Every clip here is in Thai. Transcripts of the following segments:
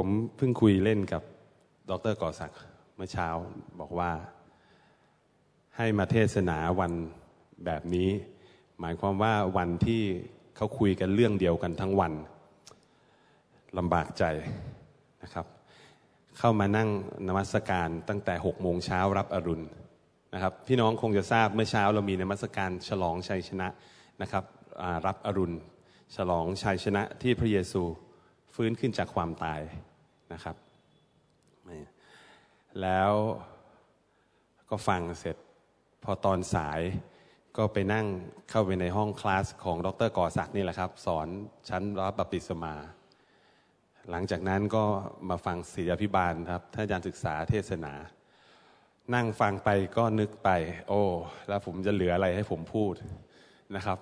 ผมเพิ่งคุยเล่นกับดรก่อศักดิ์เมื่อเช้าบอกว่าให้มาเทศนาวันแบบนี้ หมายความว่าวันที่เขาคุยกันเรื่องเดียวกันทั้งวันลำบากใจนะครับ เข้ามานั่งนมัสการตั้งแต่หกโมงเช้ารับอรุณนะครับ พี่น้องคงจะทราบเมื่อเช้าเรามีนมัสการฉลองชัยชนะนะครับรับอรุณ ฉลองชัยชนะที่พระเยซูฟื้นขึ้นจากความตาย นะครับ แล้วก็ฟังเสร็จพอตอนสายก็ไปนั่งเข้าไปในห้องคลาสของดรกอศักดิ์นี่แหละครับ สอนชั้นรับบัพติศมา หลังจากนั้นก็มาฟังศิลพิบาลครับท่านอาจารย์ศึกษาเทศนา นั่งฟังไปก็นึกไป โอ้ แล้วผมจะเหลืออะไรให้ผมพูดนะครับ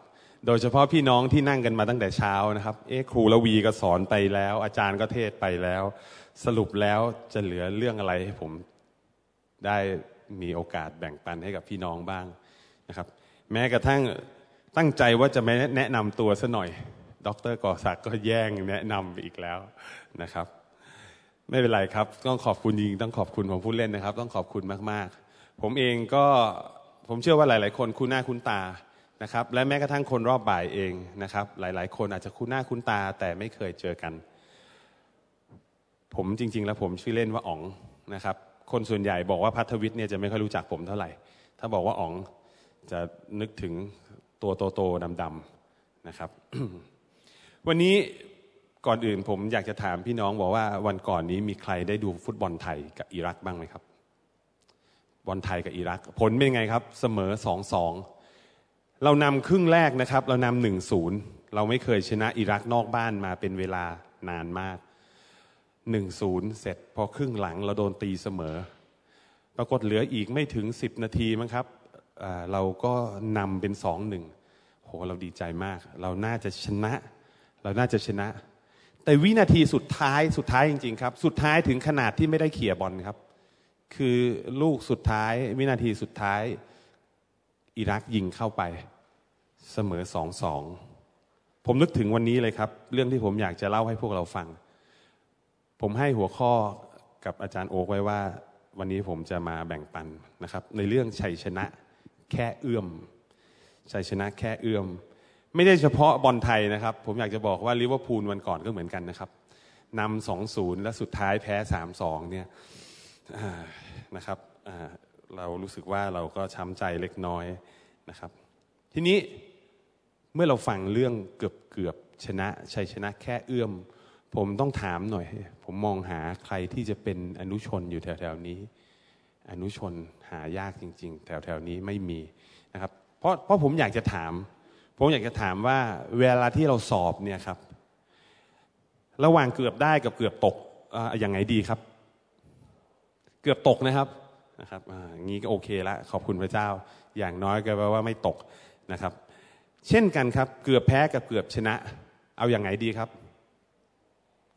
โดยเฉพาะพี่น้องที่นั่งกันมาตั้งแต่เช้านะครับ เอ๊ครูละวีก็สอนไปแล้ว อาจารย์ก็เทศไปแล้ว สรุปแล้วจะเหลือเรื่องอะไรให้ผมได้มีโอกาสแบ่งปันให้กับพี่น้องบ้างนะครับ แม้กระทั่งตั้งใจว่าจะไม่แนะนำตัวซะหน่อย ดรก่อศักดิ์ก็แย่งแนะนำอีกแล้วนะครับ ไม่เป็นไรครับต้องขอบคุณจริงต้องขอบคุณผมพูดเล่นนะครับ ต้องขอบคุณมากๆ ผมเองก็ผมเชื่อว่าหลาย ๆ คนคุ้นหน้าคุ้นตา นะครับและแม้กระทั่งคนรอบบ่ายเองนะครับหลาย ๆ คนอาจจะคุ้นหน้าคุ้นตาแต่ไม่เคยเจอกัน ผมจริง ๆ แล้วผมชื่อเล่นว่าอ๋องนะครับคนส่วนใหญ่บอกว่าพัทวิทย์เนี่ยจะไม่ค่อยรู้จักผมเท่าไหร่ ถ้าบอกว่าอ๋องจะนึกถึงตัวโตๆดำๆนะครับ วันนี้ก่อนอื่นผมอยากจะถามพี่น้องบอกว่าวันก่อนนี้มีใครได้ดูฟุตบอลไทยกับอิรักบ้างไหมครับ บอลไทยกับอิรัก ผลเป็นไงครับ เสมอสองสอง เรานำครึ่งแรกนะครับ เรานำหนึ่งศูนย์เราไม่เคยชนะอิรักนอกบ้านมาเป็นเวลานานมากหนึ่งศูนย์เสร็จ พอครึ่งหลังเราโดนตีเสมอ ปรากฏเหลืออีกไม่ถึงสิบนาทีมั้งครับเราก็นำเป็นสองหนึ่งโหเราดีใจมาก เราน่าจะชนะ เราน่าจะชนะ แต่วินาทีสุดท้ายสุดท้ายจริง ๆ ครับ สุดท้ายถึงขนาดที่ไม่ได้เขี่ยบอลครับ คือลูกสุดท้าย วินาทีสุดท้าย อิรักยิงเข้าไป เสมอสองสองผมนึกถึงวันนี้เลยครับ เรื่องที่ผมอยากจะเล่าให้พวกเราฟัง ผมให้หัวข้อกับอาจารย์โอ๊กไว้ว่า วันนี้ผมจะมาแบ่งปันนะครับ ในเรื่องชัยชนะแค่เอื้อมชัยชนะแค่เอื้อม ไม่ได้เฉพาะบอลไทยนะครับ ผมอยากจะบอกว่าลิเวอร์พูลวันก่อนก็เหมือนกันนะครับนำสองศูนย์และสุดท้ายแพ้สามสองเนี่ยนะครับเรารู้สึกว่าเราก็ช้ำใจเล็กน้อยนะครับ ทีนี้ เมื่อเราฟังเรื่องเกือบเกือบชนะชัยชนะแค่เอื้อม ผมต้องถามหน่อย ผมมองหาใครที่จะเป็นอนุชนอยู่แถวๆนี้ อนุชนหายากจริง ๆ แถวๆนี้ไม่มีนะครับ เพราะเพราะผมอยากจะถาม ผมอยากจะถามว่าเวลาที่เราสอบเนี่ยครับ ระหว่างเกือบได้กับเกือบตกอย่างไงดีครับ เกือบตกนะครับนะครับอย่างนี้ก็โอเคละขอบคุณพระเจ้า อย่างน้อยก็แปลว่าไม่ตกนะครับ เช่นกันครับ เกือบแพ้กับเกือบชนะ เอาอย่างไงดีครับ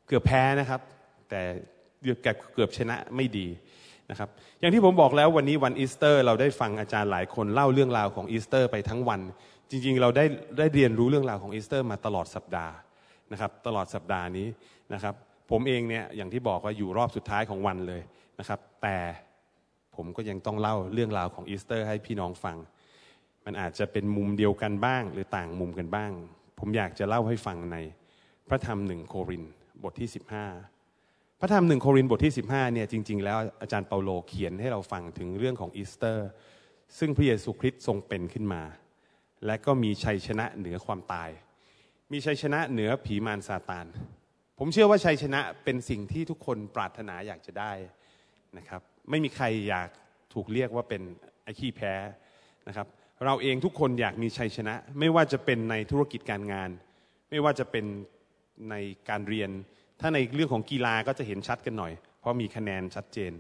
เกือบแพ้นะครับ แต่เกือบเกือบชนะไม่ดีนะครับอย่างที่ผมบอกแล้ววันนี้วันอีสเตอร์ เราได้ฟังอาจารย์หลายคนเล่าเรื่องราวของอีสเตอร์ไปทั้งวัน จริงๆ เราได้ได้เรียนรู้เรื่องราวของอีสเตอร์มาตลอดสัปดาห์นะครับตลอดสัปดาห์นี้นะครับผมเองเนี่ยอย่างที่บอกว่าอยู่รอบสุดท้ายของวันเลยนะครับแต่ผมก็ยังต้องเล่าเรื่องราวของอีสเตอร์ ให้พี่น้องฟัง มันอาจจะเป็นมุมเดียวกันบ้าง หรือต่างมุมกันบ้าง ผมอยากจะเล่าให้ฟังในพระธรรมหนึ่งโครินธ์บทที่ 15 พระธรรมหนึ่งโครินธ์บทที่ 15เนี่ยจริง ๆ แล้วอาจารย์เปาโลเขียนให้เราฟังถึงเรื่องของอีสเตอร์ ซึ่งพระเยซูคริสต์ทรงเป็นขึ้นมา และก็มีชัยชนะเหนือความตาย มีชัยชนะเหนือผีมารซาตานผมเชื่อว่าชัยชนะเป็นสิ่งที่ทุกคนปรารถนาอยากจะได้นะครับ ไม่มีใครอยากถูกเรียกว่าเป็นไอ้ขี้แพ้นะครับ เราเองทุกคนอยากมีชัยชนะ ไม่ว่าจะเป็นในธุรกิจการงาน ไม่ว่าจะเป็นในการเรียน ถ้าในเรื่องของกีฬาก็จะเห็นชัดกันหน่อย เพราะมีคะแนนชัดเจน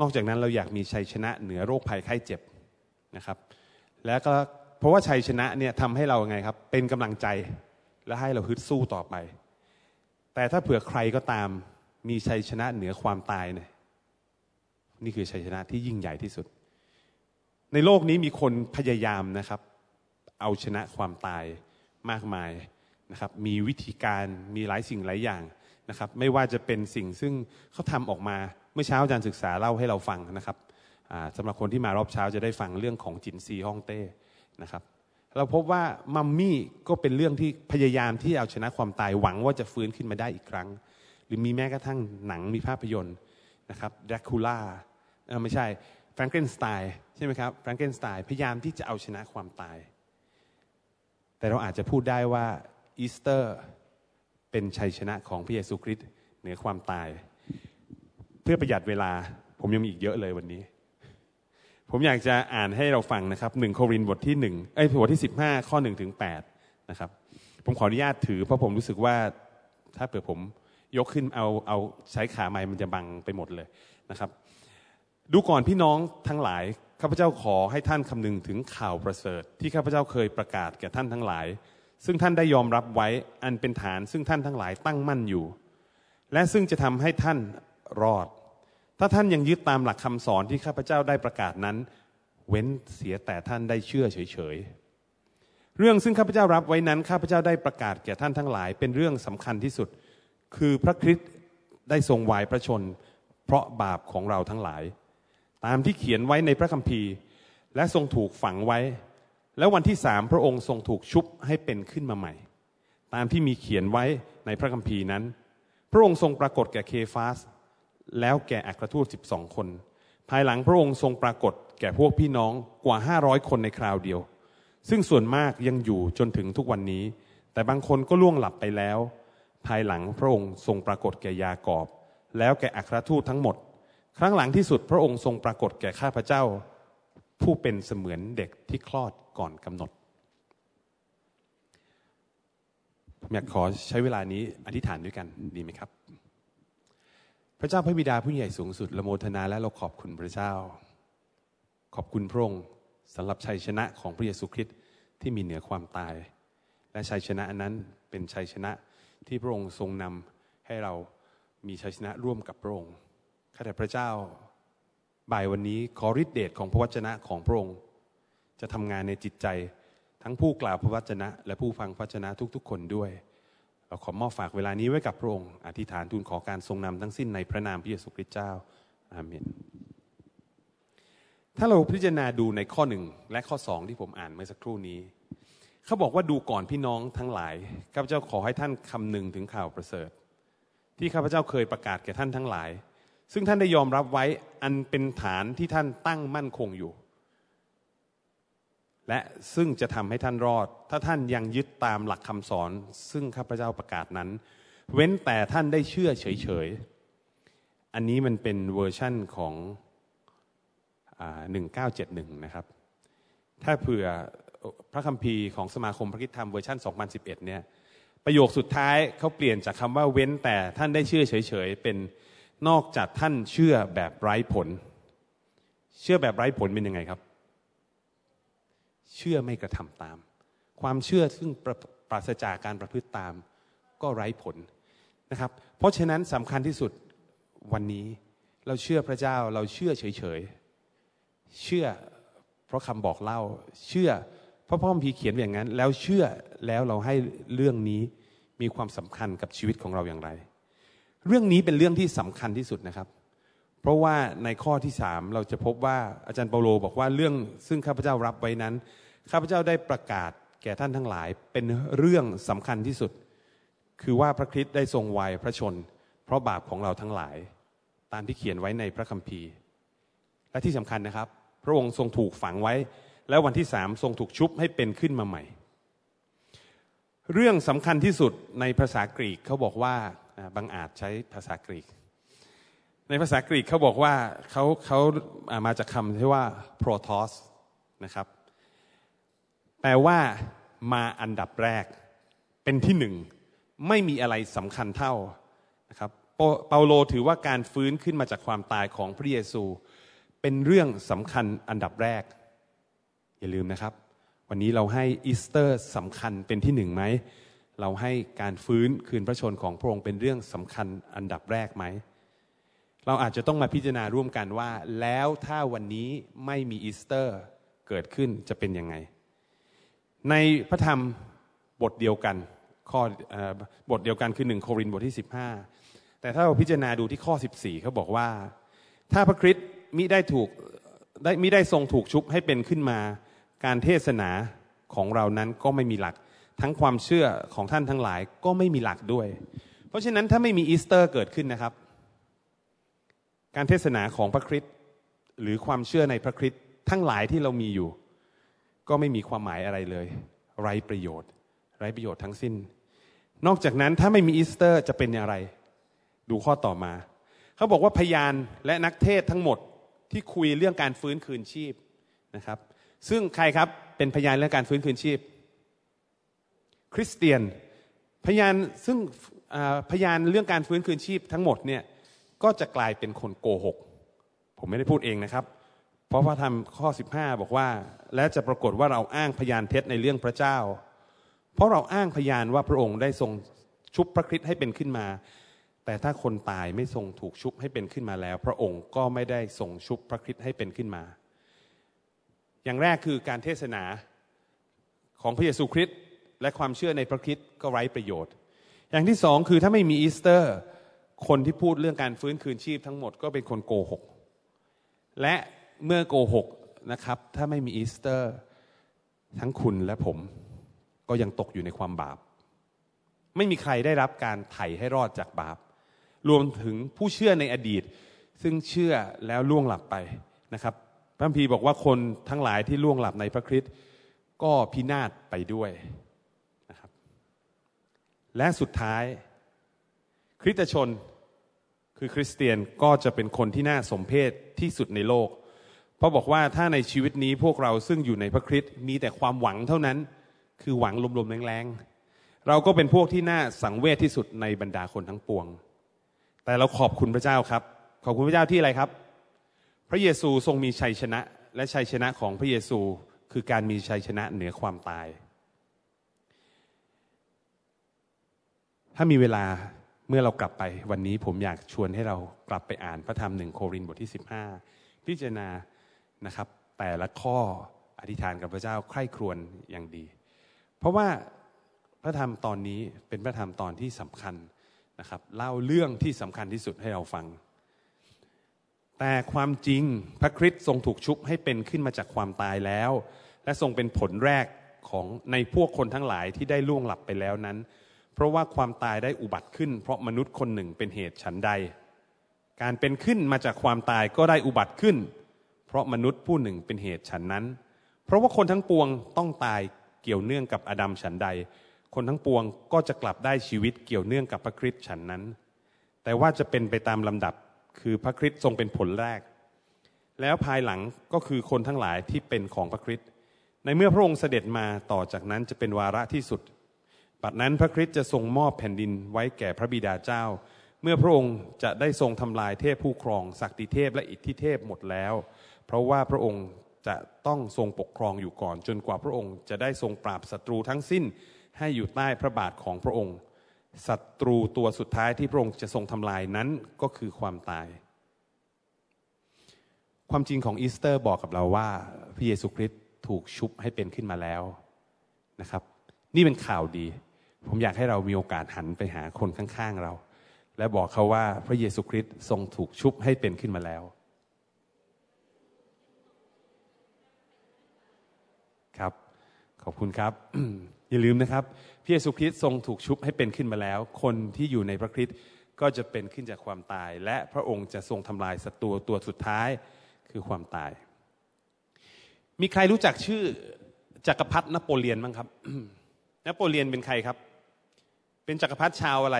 นอกจากนั้นเราอยากมีชัยชนะเหนือโรคภัยไข้เจ็บนะครับ แล้วก็เพราะว่าชัยชนะเนี่ยทำให้เราไงครับ เป็นกำลังใจและให้เราฮึดสู้ต่อไป แต่ถ้าเผื่อใครก็ตามมีชัยชนะเหนือความตายเนี่ยนี่คือชัยชนะที่ยิ่งใหญ่ที่สุด ในโลกนี้มีคนพยายามนะครับ เอาชนะความตายมากมายนะครับ มีวิธีการมีหลายสิ่งหลายอย่างนะครับ ไม่ว่าจะเป็นสิ่งซึ่งเขาทำออกมาเมื่อเช้าอาจารย์ศึกษาเล่าให้เราฟังนะครับสำหรับคนที่มารอบเช้าจะได้ฟังเรื่องของจินซีฮ่องเต้นะครับ เราพบว่ามัมมี่ก็เป็นเรื่องที่พยายามที่เอาชนะความตายหวังว่าจะฟื้นขึ้นมาได้อีกครั้ง หรือมีแม้กระทั่งหนังมีภาพยนตร์นะครับดรคูล่าไม่ใช่ แฟรงเกนสไตน์ใช่ไหมครับแฟรงเกนสไตน์พยายามที่จะเอาชนะความตาย แต่เราอาจจะพูดได้ว่าอีสเตอร์เป็นชัยชนะของพระเยซูคริสต์เหนือความตาย เพื่อประหยัดเวลาผมยังมีอีกเยอะเลยวันนี้ ผมอยากจะอ่านให้เราฟังนะครับหนึ่งโครินบทที่หนึ่งไอ้บทที่สิบห้าข้อหนึ่งถึงแปดนะครับผมขออนุญาตถือเพราะผมรู้สึกว่าถ้าเปิดผมยกขึ้นเอาเอาใช้ขาไม้มันจะบังไปหมดเลยนะครับ ดูก่อนพี่น้องทั้งหลายข้าพเจ้าขอให้ท่านคำนึงถึงข่าวประเสริฐ ที่ข้าพเจ้าเคยประกาศแก่ท่านทั้งหลาย ซึ่งท่านได้ยอมรับไว้อันเป็นฐานซึ่งท่านทั้งหลายตั้งมั่นอยู่ และซึ่งจะทำให้ท่านรอด ถ้าท่านยังยึดตามหลักคำสอนที่ข้าพเจ้าได้ประกาศนั้น เว้นเสียแต่ท่านได้เชื่อเฉยๆเรื่องซึ่งข้าพเจ้ารับไว้นั้นข้าพเจ้าได้ประกาศแก่ท่านทั้งหลาย เป็นเรื่องสำคัญที่สุด คือพระคริสต์ได้ทรงวายพระชน เพราะบาปของเราทั้งหลาย ตามที่เขียนไว้ในพระคัมภีร์ และทรงถูกฝังไว้ แล้ววันที่สามพระองค์ทรงถูกชุบให้เป็นขึ้นมาใหม่ ตามที่มีเขียนไว้ในพระคัมภีร์นั้น พระองค์ทรงปรากฏแก่เคฟาส แล้วแก่อัครทูตสิบสองคน ภายหลังพระองค์ทรงปรากฏแก่พวกพี่น้องกว่าห้าร้อยคนในคราวเดียว ซึ่งส่วนมากยังอยู่จนถึงทุกวันนี้ แต่บางคนก็ล่วงหลับไปแล้ว ภายหลังพระองค์ทรงปรากฏแก่ยากอบ แล้วแก่อัครทูตทั้งหมด ครั้งหลังที่สุดพระองค์ทรงปรากฏแก่ข้าพเจ้า ผู้เป็นเสมือนเด็กที่คลอดก่อนกำหนดผมอยากขอใช้เวลานี้อธิษฐานด้วยกันดีไหมครับ พระเจ้าพระบิดาผู้ใหญ่สูงสุดละโมทนาและเราขอบคุณพระเจ้า ขอบคุณพระองค์สำหรับชัยชนะของพระเยซูคริสต์ที่มีเหนือความตาย และชัยชนะนั้นเป็นชัยชนะที่พระองค์ทรงนำให้เรามีชัยชนะร่วมกับพระองค์ ข้าแต่พระเจ้า บ่ายวันนี้ขอฤทธิเดชของพระวจนะของพระองค์ จะทำงานในจิตใจ ทั้งผู้กล่าวพระวจนะ และผู้ฟังพระวจนะทุกๆ คนด้วย เราขอมอบฝากเวลานี้ไว้กับพระองค์ อธิษฐานทูลขอการทรงนำทั้งสิ้นในพระนามพระเยซูคริสต์เจ้า อาเมน ถ้าเราพิจารณาดูในข้อหนึ่งและข้อสองที่ผมอ่านเมื่อสักครู่นี้เขาบอกว่าดูก่อนพี่น้องทั้งหลายข้าพเจ้าขอให้ท่านคำนึงถึงข่าวประเสริฐ ที่ข้าพเจ้าเคยประกาศแก่ท่านทั้งหลาย ซึ่งท่านได้ยอมรับไว้อันเป็นฐานที่ท่านตั้งมั่นคงอยู่ และซึ่งจะทำให้ท่านรอด ถ้าท่านยังยึดตามหลักคำสอน ซึ่งข้าพเจ้าประกาศนั้น เว้นแต่ท่านได้เชื่อเฉยๆ อันนี้มันเป็นเวอร์ชั่นของ1971 นะครับ ถ้าเผื่อพระคัมภีร์ของสมาคมพระคริสตธรรมเวอร์ชัน2011 เนี่ย ประโยคสุดท้ายเขาเปลี่ยนจากคำว่าเว้นแต่ท่านได้เชื่อเฉยๆ เป็น นอกจากท่านเชื่อแบบไร้ผล เชื่อแบบไร้ผลเป็นยังไงครับ เชื่อไม่กระทำตาม ความเชื่อซึ่งปราศจากการประพฤติตาม ก็ไร้ผลนะครับ เพราะฉะนั้นสำคัญที่สุดวันนี้เราเชื่อพระเจ้าเราเชื่อเฉยๆ เชื่อเพราะคำบอกเล่า เชื่อเพราะพ่อพีเขียนอย่างนั้น แล้วเชื่อแล้วเราให้เรื่องนี้มีความสำคัญกับชีวิตของเราอย่างไร เรื่องนี้เป็นเรื่องที่สำคัญที่สุดนะครับ เพราะว่าในข้อที่สามเราจะพบว่าอาจารย์เปาโลบอกว่าเรื่องซึ่งข้าพเจ้ารับไว้นั้น ข้าพเจ้าได้ประกาศแก่ท่านทั้งหลายเป็นเรื่องสำคัญที่สุด คือว่าพระคริสต์ได้ทรงวายพระชน เพราะบาปของเราทั้งหลาย ตามที่เขียนไว้ในพระคัมภีร์ และที่สำคัญนะครับ พระองค์ทรงถูกฝังไว้ แล้ววันที่สามทรงถูกชุบให้เป็นขึ้นมาใหม่ เรื่องสำคัญที่สุดในภาษากรีกเขาบอกว่า บางอาจใช้ภาษากรีก ในภาษากรีกเขาบอกว่าเขาเขามาจากคำที่ว่า protos นะครับ แปลว่ามาอันดับแรก เป็นที่หนึ่ง ไม่มีอะไรสำคัญเท่านะครับเปาโลถือว่าการฟื้นขึ้นมาจากความตายของพระเยซู เป็นเรื่องสำคัญอันดับแรก อย่าลืมนะครับ วันนี้เราให้อีสเตอร์สำคัญเป็นที่หนึ่งไหม เราให้การฟื้นคืนพระชนของพระองค์เป็นเรื่องสำคัญอันดับแรกไหม เราอาจจะต้องมาพิจารณาร่วมกันว่า แล้วถ้าวันนี้ไม่มีอีสเตอร์เกิดขึ้นจะเป็นยังไง ในพระธรรมบทเดียวกันข้อบทเดียวกันคือหนึ่งโครินธ์บทที่ 15 แต่ถ้าเราพิจารณาดูที่ข้อ 14เขาบอกว่า ถ้าพระคริสต์มิได้ถูกได้มิได้ทรงถูกชุบให้เป็นขึ้นมา การเทศนาของเรานั้นก็ไม่มีหลัก ทั้งความเชื่อของท่านทั้งหลายก็ไม่มีหลักด้วย เพราะฉะนั้นถ้าไม่มีอีสเตอร์เกิดขึ้นนะครับ การเทศนาของพระคริสต์หรือความเชื่อในพระคริสต์ทั้งหลายที่เรามีอยู่ ก็ไม่มีความหมายอะไรเลย ไร้ประโยชน์ ไร้ประโยชน์ทั้งสิ้น นอกจากนั้นถ้าไม่มีอีสเตอร์จะเป็นอย่างไร ดูข้อต่อมา เขาบอกว่าพยานและนักเทศน์ทั้งหมดที่คุยเรื่องการฟื้นคืนชีพนะครับ ซึ่งใครครับเป็นพยานเรื่องการฟื้นคืนชีพ คริสเตียน พยานซึ่งพยานเรื่องการฟื้นคืนชีพทั้งหมดเนี่ยก็จะกลายเป็นคนโกหก ผมไม่ได้พูดเองนะครับ เพราะพระธรรมข้อ 15 บอกว่า และจะปรากฏว่าเราอ้างพยานเท็จในเรื่องพระเจ้า เพราะเราอ้างพยานว่าพระองค์ได้ทรงชุบพระคริสต์ให้เป็นขึ้นมา แต่ถ้าคนตายไม่ทรงถูกชุบให้เป็นขึ้นมาแล้ว พระองค์ก็ไม่ได้ทรงชุบพระคริสต์ให้เป็นขึ้นมา อย่างแรกคือการเทศนาของพระเยซูคริสต์ และความเชื่อในพระคริสต์ก็ไร้ประโยชน์ อย่างที่สองคือถ้าไม่มีอีสเตอร์ คนที่พูดเรื่องการฟื้นคืนชีพทั้งหมดก็เป็นคนโกหก และเมื่อโกหกนะครับ ถ้าไม่มีอีสเตอร์ ทั้งคุณและผมก็ยังตกอยู่ในความบาป ไม่มีใครได้รับการไถ่ให้รอดจากบาป รวมถึงผู้เชื่อในอดีต ซึ่งเชื่อแล้วล่วงหลับไปนะครับพระพีบอกว่าคนทั้งหลายที่ล่วงหลับในพระคริสต์ก็พินาศไปด้วย และสุดท้าย คริสตชนคือคริสเตียนก็จะเป็นคนที่น่าสมเพชที่สุดในโลก เพราะบอกว่าถ้าในชีวิตนี้พวกเราซึ่งอยู่ในพระคริสต์มีแต่ความหวังเท่านั้น คือหวังลมๆแรงๆ เราก็เป็นพวกที่น่าสังเวชที่สุดในบรรดาคนทั้งปวง แต่เราขอบคุณพระเจ้าครับ ขอบคุณพระเจ้าที่อะไรครับ พระเยซูทรงมีชัยชนะ และชัยชนะของพระเยซูคือการมีชัยชนะเหนือความตาย ถ้ามีเวลาเมื่อเรากลับไปวันนี้ผมอยากชวนให้เรากลับไปอ่านพระธรรมหนึ่งโครินธ์บทที่ 15 พิจารณานะครับ แต่ละข้ออธิษฐานกับพระเจ้าใคร่ครวญอย่างดี เพราะว่าพระธรรมตอนนี้เป็นพระธรรมตอนที่สำคัญนะครับเล่าเรื่องที่สำคัญที่สุดให้เราฟัง แต่ความจริงพระคริสต์ทรงถูกชุบให้เป็นขึ้นมาจากความตายแล้ว และทรงเป็นผลแรกของในพวกคนทั้งหลายที่ได้ล่วงหลับไปแล้วนั้น เพราะว่าความตายได้อุบัติขึ้น เพราะมนุษย์คนหนึ่งเป็นเหตุฉันใด การเป็นขึ้นมาจากความตายก็ได้อุบัติขึ้น เพราะมนุษย์ผู้หนึ่งเป็นเหตุฉันนั้น เพราะว่าคนทั้งปวงต้องตายเกี่ยวเนื่องกับอดัมฉันใด คนทั้งปวงก็จะกลับได้ชีวิตเกี่ยวเนื่องกับพระคริสต์ฉันนั้น แต่ว่าจะเป็นไปตามลำดับคือพระคริสต์ทรงเป็นผลแรก แล้วภายหลังก็คือคนทั้งหลายที่เป็นของพระคริสต์ในเมื่อพระองค์เสด็จมาต่อจากนั้นจะเป็นวาระที่สุด บัดนั้นพระคริสต์จะทรงมอบแผ่นดินไว้แก่พระบิดาเจ้า เมื่อพระองค์จะได้ทรงทำลายเทพผู้ครองศักดิเทพและอิทธิเทพหมดแล้ว เพราะว่าพระองค์จะต้องทรงปกครองอยู่ก่อน จนกว่าพระองค์จะได้ทรงปราบศัตรูทั้งสิ้นให้อยู่ใต้พระบาทของพระองค์ศัตรูตัวสุดท้ายที่พระองค์จะทรงทำลายนั้นก็คือความตาย ความจริงของอีสเตอร์บอกกับเราว่าพระเยซูคริสต์ถูกชุบให้เป็นขึ้นมาแล้วนะครับ นี่เป็นข่าวดี ผมอยากให้เรามีโอกาสหันไปหาคนข้างๆเรา และบอกเขาว่าพระเยซูคริสต์ทรงถูกชุบให้เป็นขึ้นมาแล้ว ครับ ขอบคุณครับ อย่าลืมนะครับ พระเยซูคริสต์ทรงถูกชุบให้เป็นขึ้นมาแล้ว คนที่อยู่ในพระคริสต์ก็จะเป็นขึ้นจากความตาย และพระองค์จะทรงทำลายศัตรูตัวสุดท้ายคือความตาย มีใครรู้จักชื่อจักรพรรดินโปเลียนบ้างครับนโปเลียนเป็นใครครับ เป็นจักรพรรดิชาวอะไร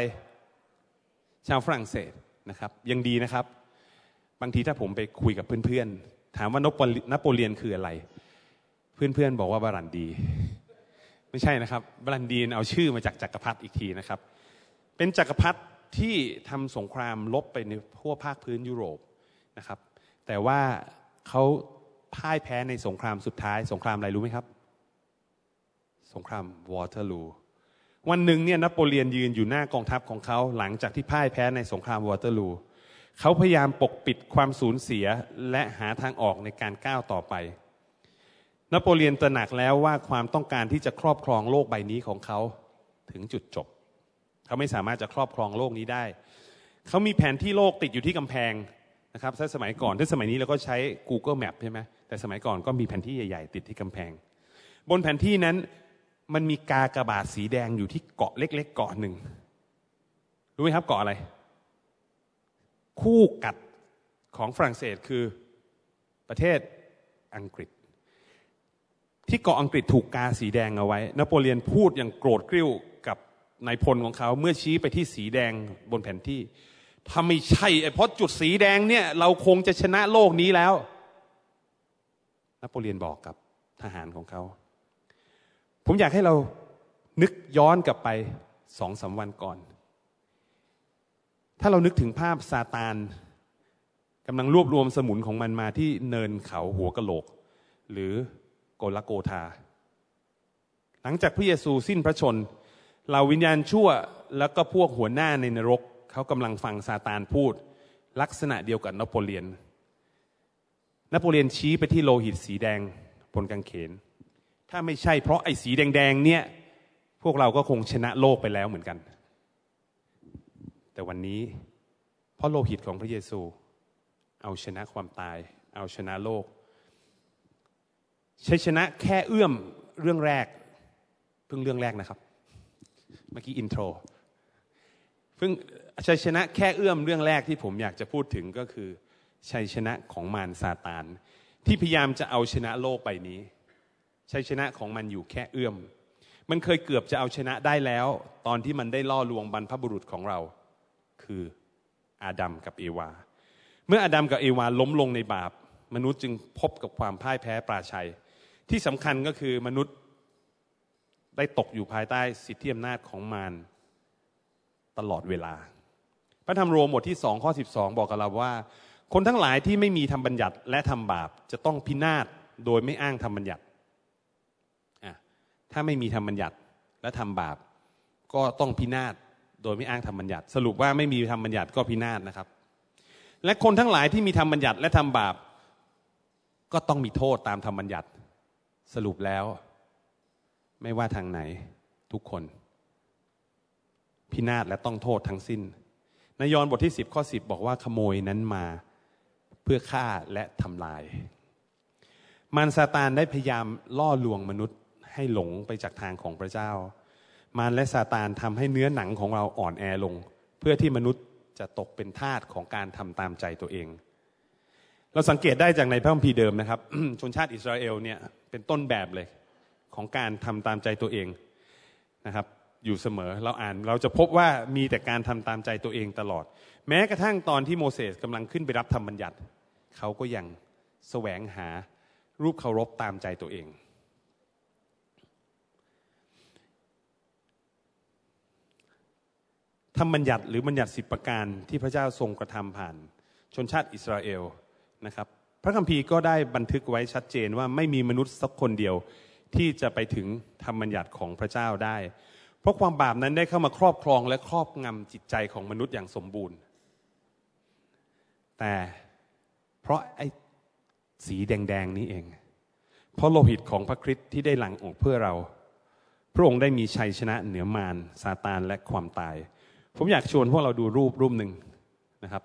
ชาวฝรั่งเศสนะครับ ยังดีนะครับ บางทีถ้าผมไปคุยกับเพื่อนๆ ถามว่านโปเลียนคืออะไร เพื่อนๆบอกว่าบรั่นดี ไม่ใช่นะครับบรั่นดีเอาชื่อมาจากจักรพรรดิอีกทีนะครับ เป็นจักรพรรดิที่ทำสงครามรบไปในทั่วภาคพื้นยุโรปนะครับ แต่ว่าเขาพ่ายแพ้ในสงครามสุดท้าย สงครามอะไรรู้ไหมครับ สงครามวอเตอร์ลู วันหนึ่งเนี่ยนโปเลียนยืนอยู่หน้ากองทัพของเขาหลังจากที่พ่ายแพ้ในสงครามวอเตอร์ลูเขาพยายามปกปิดความสูญเสียและหาทางออกในการก้าวต่อไปนโปเลียนตระหนักแล้วว่าความต้องการที่จะครอบครองโลกใบนี้ของเขาถึงจุดจบ เขาไม่สามารถจะครอบครองโลกนี้ได้ เขามีแผนที่โลกติดอยู่ที่กำแพงนะครับถ้าสมัยก่อนถ้าสมัยนี้เราก็ใช้ Google Map ใช่ไหมแต่สมัยก่อนก็มีแผนที่ใหญ่ ๆ ติดที่กำแพง บนแผนที่นั้น มันมีกากระบาดสีแดงอยู่ที่เกาะเล็กๆเกาะหนึ่งรู้ไหมครับเกาะอะไร คู่กัดของฝรั่งเศสคือประเทศอังกฤษ ที่เกาะอังกฤษถูกกาสีแดงเอาไว้ นโปเลียนพูดอย่างโกรธกริ้วกับนายพลของเขาเมื่อชี้ไปที่สีแดงบนแผนที่ถ้าไม่ใช่เพราะจุดสีแดงเนี่ย เราคงจะชนะโลกนี้แล้วนโปเลียนบอกกับทหารของเขา ผมอยากให้เรานึกย้อนกลับไปสองสาวันก่อน ถ้าเรานึกถึงภาพซาตานกำลังรวบรวมสมุนของมันมาที่เนินเขาหัวกะโหลก หรือโกลโกธา หลังจากพระเยซูสิ้นพระชนเหล่าวิญญาณชั่วแล้วก็พวกหัวหน้าในนรก เขากำลังฟังซาตานพูด ลักษณะเดียวกับนโปเลียนนโปเลียนชี้ไปที่โลหิตสีแดงบนกางเขน ถ้าไม่ใช่เพราะไอ้สีแดงๆเนี่ย พวกเราก็คงชนะโลกไปแล้วเหมือนกัน แต่วันนี้ เพราะโลหิตของพระเยซู เอาชนะความตาย เอาชนะโลกชัยชนะแค่เอื้อมเรื่องแรก เพิ่งเรื่องแรกนะครับ เมื่อกี้ intro เพิ่งชัยชนะแค่เอื้อมเรื่องแรกที่ผมอยากจะพูดถึงก็คือชัยชนะของมารซาตานที่พยายามจะเอาชนะโลกใบนี้ ชัยชนะของมันอยู่แค่เอื้อม มันเคยเกือบจะเอาชนะได้แล้ว ตอนที่มันได้ล่อลวงบรรพบุรุษของเรา คืออาดัมกับเอวา เมื่ออาดัมกับเอวาล้มลงในบาป มนุษย์จึงพบกับความพ่ายแพ้ปราชัย ที่สำคัญก็คือมนุษย์ได้ตกอยู่ภายใต้สิทธิอำนาจของมารตลอดเวลา พระธรรมโรมบทที่สองข้อสิบสองบอกกับเราว่า คนทั้งหลายที่ไม่มีทำบัญญัติและทำบาป จะต้องพินาศโดยไม่อ้างทำบัญญัติ ถ้าไม่มีทำบัญญัติและทำบาป ก็ต้องพินาศโดยไม่อ้างทำบัญญัติ สรุปว่าไม่มีทำบัญญัติก็พินาศนะครับ และคนทั้งหลายที่มีทำบัญญัติและทำบาป ก็ต้องมีโทษตามธรรมบัญญัติ สรุปแล้ว ไม่ว่าทางไหนทุกคน พินาศและต้องโทษทั้งสิ้นนายอนบทที่สิบข้อสิบบอกว่าขโมยนั้นมาเพื่อฆ่าและทำลาย มารซาตานได้พยายามล่อลวงมนุษย์ ให้หลงไปจากทางของพระเจ้า มารและซาตานทำให้เนื้อหนังของเราอ่อนแอลง เพื่อที่มนุษย์จะตกเป็นทาสของการทำตามใจตัวเอง เราสังเกตได้จากในพระคัมภีร์เดิมนะครับ ชนชาติอิสราเอลเนี่ยเป็นต้นแบบเลยของการทำตามใจตัวเองนะครับ อยู่เสมอเราอ่านเราจะพบว่ามีแต่การทำตามใจตัวเองตลอด แม้กระทั่งตอนที่โมเสสกำลังขึ้นไปรับธรรมบัญญัติ เขาก็ยังแสวงหารูปเคารพตามใจตัวเอง ทำบัญญัติหรือบัญญัติสิบประการที่พระเจ้าทรงกระทำผ่าน ชนชาติอิสราเอลนะครับ พระคัมภีร์ก็ได้บันทึกไว้ชัดเจนว่าไม่มีมนุษย์สักคนเดียวที่จะไปถึงธรรมบัญญัติของพระเจ้าได้ เพราะความบาปนั้นได้เข้ามาครอบครองและครอบงำจิตใจของมนุษย์อย่างสมบูรณ์ แต่เพราะไอ้สีแดงๆนี้เอง เพราะโลหิตของพระคริสต์ที่ได้หลั่งออกเพื่อเรา พระองค์ได้มีชัยชนะเหนือมารซาตานและความตาย ผมอยากชวนพวกเราดูรูปรูปหนึ่งนะครับ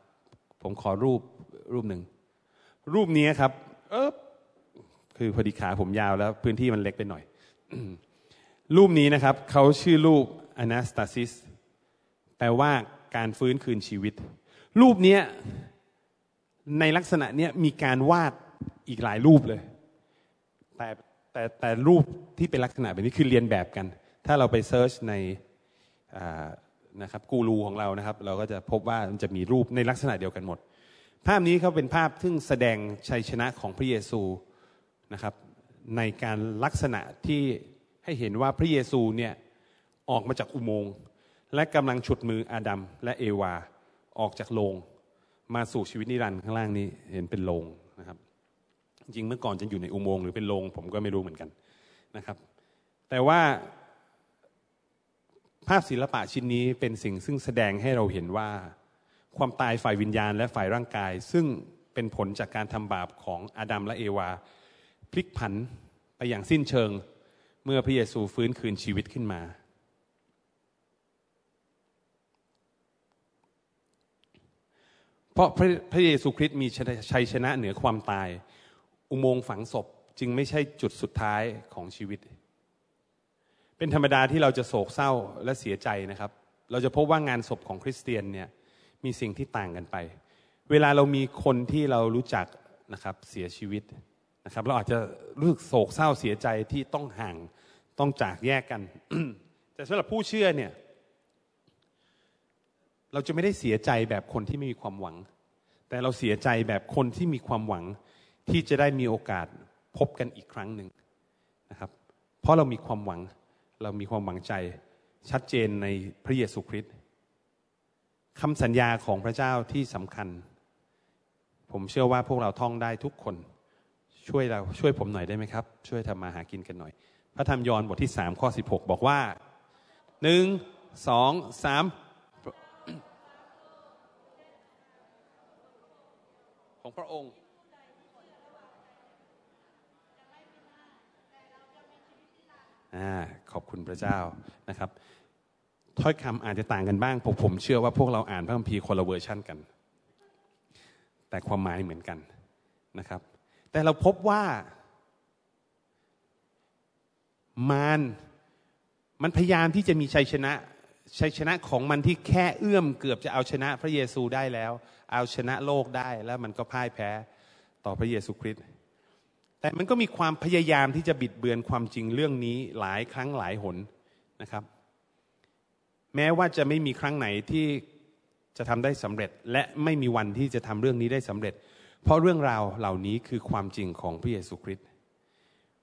ผมขอรูปรูปหนึ่ง รูปนี้ครับ เออคือพอดีขาผมยาวแล้ว พื้นที่มันเล็กไปหน่อย รูปนี้นะครับเขาชื่อรูป anastasis แปลว่าการฟื้นคืนชีวิต รูปนี้ในลักษณะนี้มีการวาดอีกหลายรูปเลย แต่แต่แต่รูปที่เป็นลักษณะแบบนี้คือเรียนแบบกัน ถ้าเราไป search ใน นะครับกูรูของเรานะครับ เราก็จะพบว่ามันจะมีรูปในลักษณะเดียวกันหมด ภาพนี้เขาเป็นภาพซึ่งแสดงชัยชนะของพระเยซูนะครับในการลักษณะที่ให้เห็นว่าพระเยซูเนี่ยออกมาจากอุโมงค์และกำลังฉุดมืออาดัมและเอวาออกจากโลงมาสู่ชีวิตนิรันดร์ข้างล่างนี้เห็นเป็นโลงนะครับ จริงเมื่อก่อนจะอยู่ในอุโมงค์หรือเป็นโลงผมก็ไม่รู้เหมือนกันนะครับ แต่ว่า ภาพศิลปะชิ้นนี้เป็นสิ่งซึ่งแสดงให้เราเห็นว่า ความตายฝ่ายวิญญาณและฝ่ายร่างกาย ซึ่งเป็นผลจากการทำบาปของอาดัมและเอวา พลิกผันไปอย่างสิ้นเชิงเมื่อพระเยซูฟื้นคืนชีวิตขึ้นมา เพราะพระเยซูคริสต์มีชัยชนะเหนือความตาย อุโมงค์ฝังศพจึงไม่ใช่จุดสุดท้ายของชีวิต เป็นธรรมดาที่เราจะโศกเศร้าและเสียใจนะครับ เราจะพบว่างานศพของคริสเตียนเนี่ยมีสิ่งที่ต่างกันไป เวลาเรามีคนที่เรารู้จักนะครับเสียชีวิตนะครับเราอาจจะรู้สึกโศกเศร้าเสียใจที่ต้องห่างต้องจากแยกกัน แต่สำหรับผู้เชื่อเนี่ย เราจะไม่ได้เสียใจแบบคนที่ไม่มีความหวัง แต่เราเสียใจแบบคนที่มีความหวัง ที่จะได้มีโอกาสพบกันอีกครั้งหนึ่งนะครับ เพราะเรามีความหวัง เรามีความหวังใจชัดเจนในพระเยซูคริสต์คำสัญญาของพระเจ้าที่สำคัญ ผมเชื่อว่าพวกเราท่องได้ทุกคนช่วยเราช่วยผมหน่อยได้ไหมครับ ช่วยทำมาหากินกันหน่อย พระธรรมยอห์นบทที่สามข้อสิบหกบอกว่าหนึ่งสองสามของพระองค์ อขอบคุณพระเจ้านะครับถ้อยคำอาจจะต่างกันบ้างผมผมเชื่อว่าพวกเราอ่านพระคัมภีร์คนละเวอร์ชันกัน แต่ความหมายเหมือนกันนะครับ แต่เราพบว่ามารมันพยายามที่จะมีชัยชนะชัยชนะของมันที่แค่เอื้อมเกือบจะเอาชนะพระเยซูได้แล้ว เอาชนะโลกได้แล้วมันก็พ่ายแพ้ต่อพระเยซูคริสต์ แต่มันก็มีความพยายามที่จะบิดเบือนความจริงเรื่องนี้หลายครั้งหลายหนนะครับ แม้ว่าจะไม่มีครั้งไหนที่จะทำได้สำเร็จ และไม่มีวันที่จะทำเรื่องนี้ได้สำเร็จ เพราะเรื่องราวเหล่านี้คือความจริงของพระเยซูคริสต์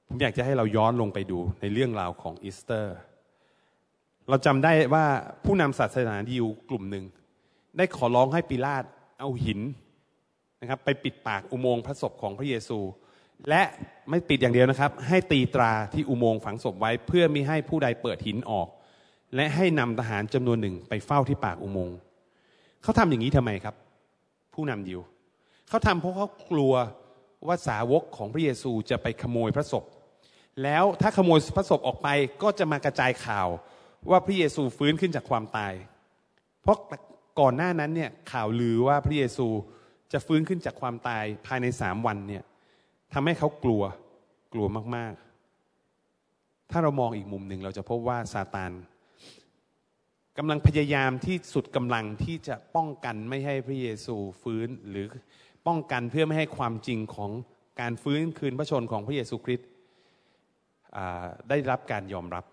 ผมอยากจะให้เราย้อนลงไปดูในเรื่องราวของอีสเตอร์ เราจำได้ว่าผู้นำศาสนายิวกลุ่มหนึ่ง ได้ขอร้องให้ปิลาตเอาหินนะครับ ไปปิดปากอุโมงค์พระศพของพระเยซู และไม่ปิดอย่างเดียวนะครับ ให้ตีตราที่อุโมงค์ฝังศพไว้ เพื่อมิให้ผู้ใดเปิดหินออก และให้นำทหารจำนวนหนึ่งไปเฝ้าที่ปากอุโมงค์เขาทำอย่างนี้ทำไมครับ ผู้นำยิวเขาทำเพราะเขากลัวว่าสาวกของพระเยซูจะไปขโมยพระศพ แล้วถ้าขโมยพระศพออกไปก็จะมากระจายข่าวว่าพระเยซูฟื้นขึ้นจากความตาย เพราะก่อนหน้านั้นเนี่ยข่าวลือว่าพระเยซูจะฟื้นขึ้นจากความตายภายในสามวันเนี่ย ทำให้เขากลัวกลัวมาก ๆ ถ้าเรามองอีกมุมหนึ่งเราจะพบว่าซาตานกำลังพยายามที่สุดกำลังที่จะป้องกันไม่ให้พระเยซูฟื้นหรือป้องกันเพื่อไม่ให้ความจริงของการฟื้นคืนพระชนของพระเยซูคริสต์ได้รับการยอมรับ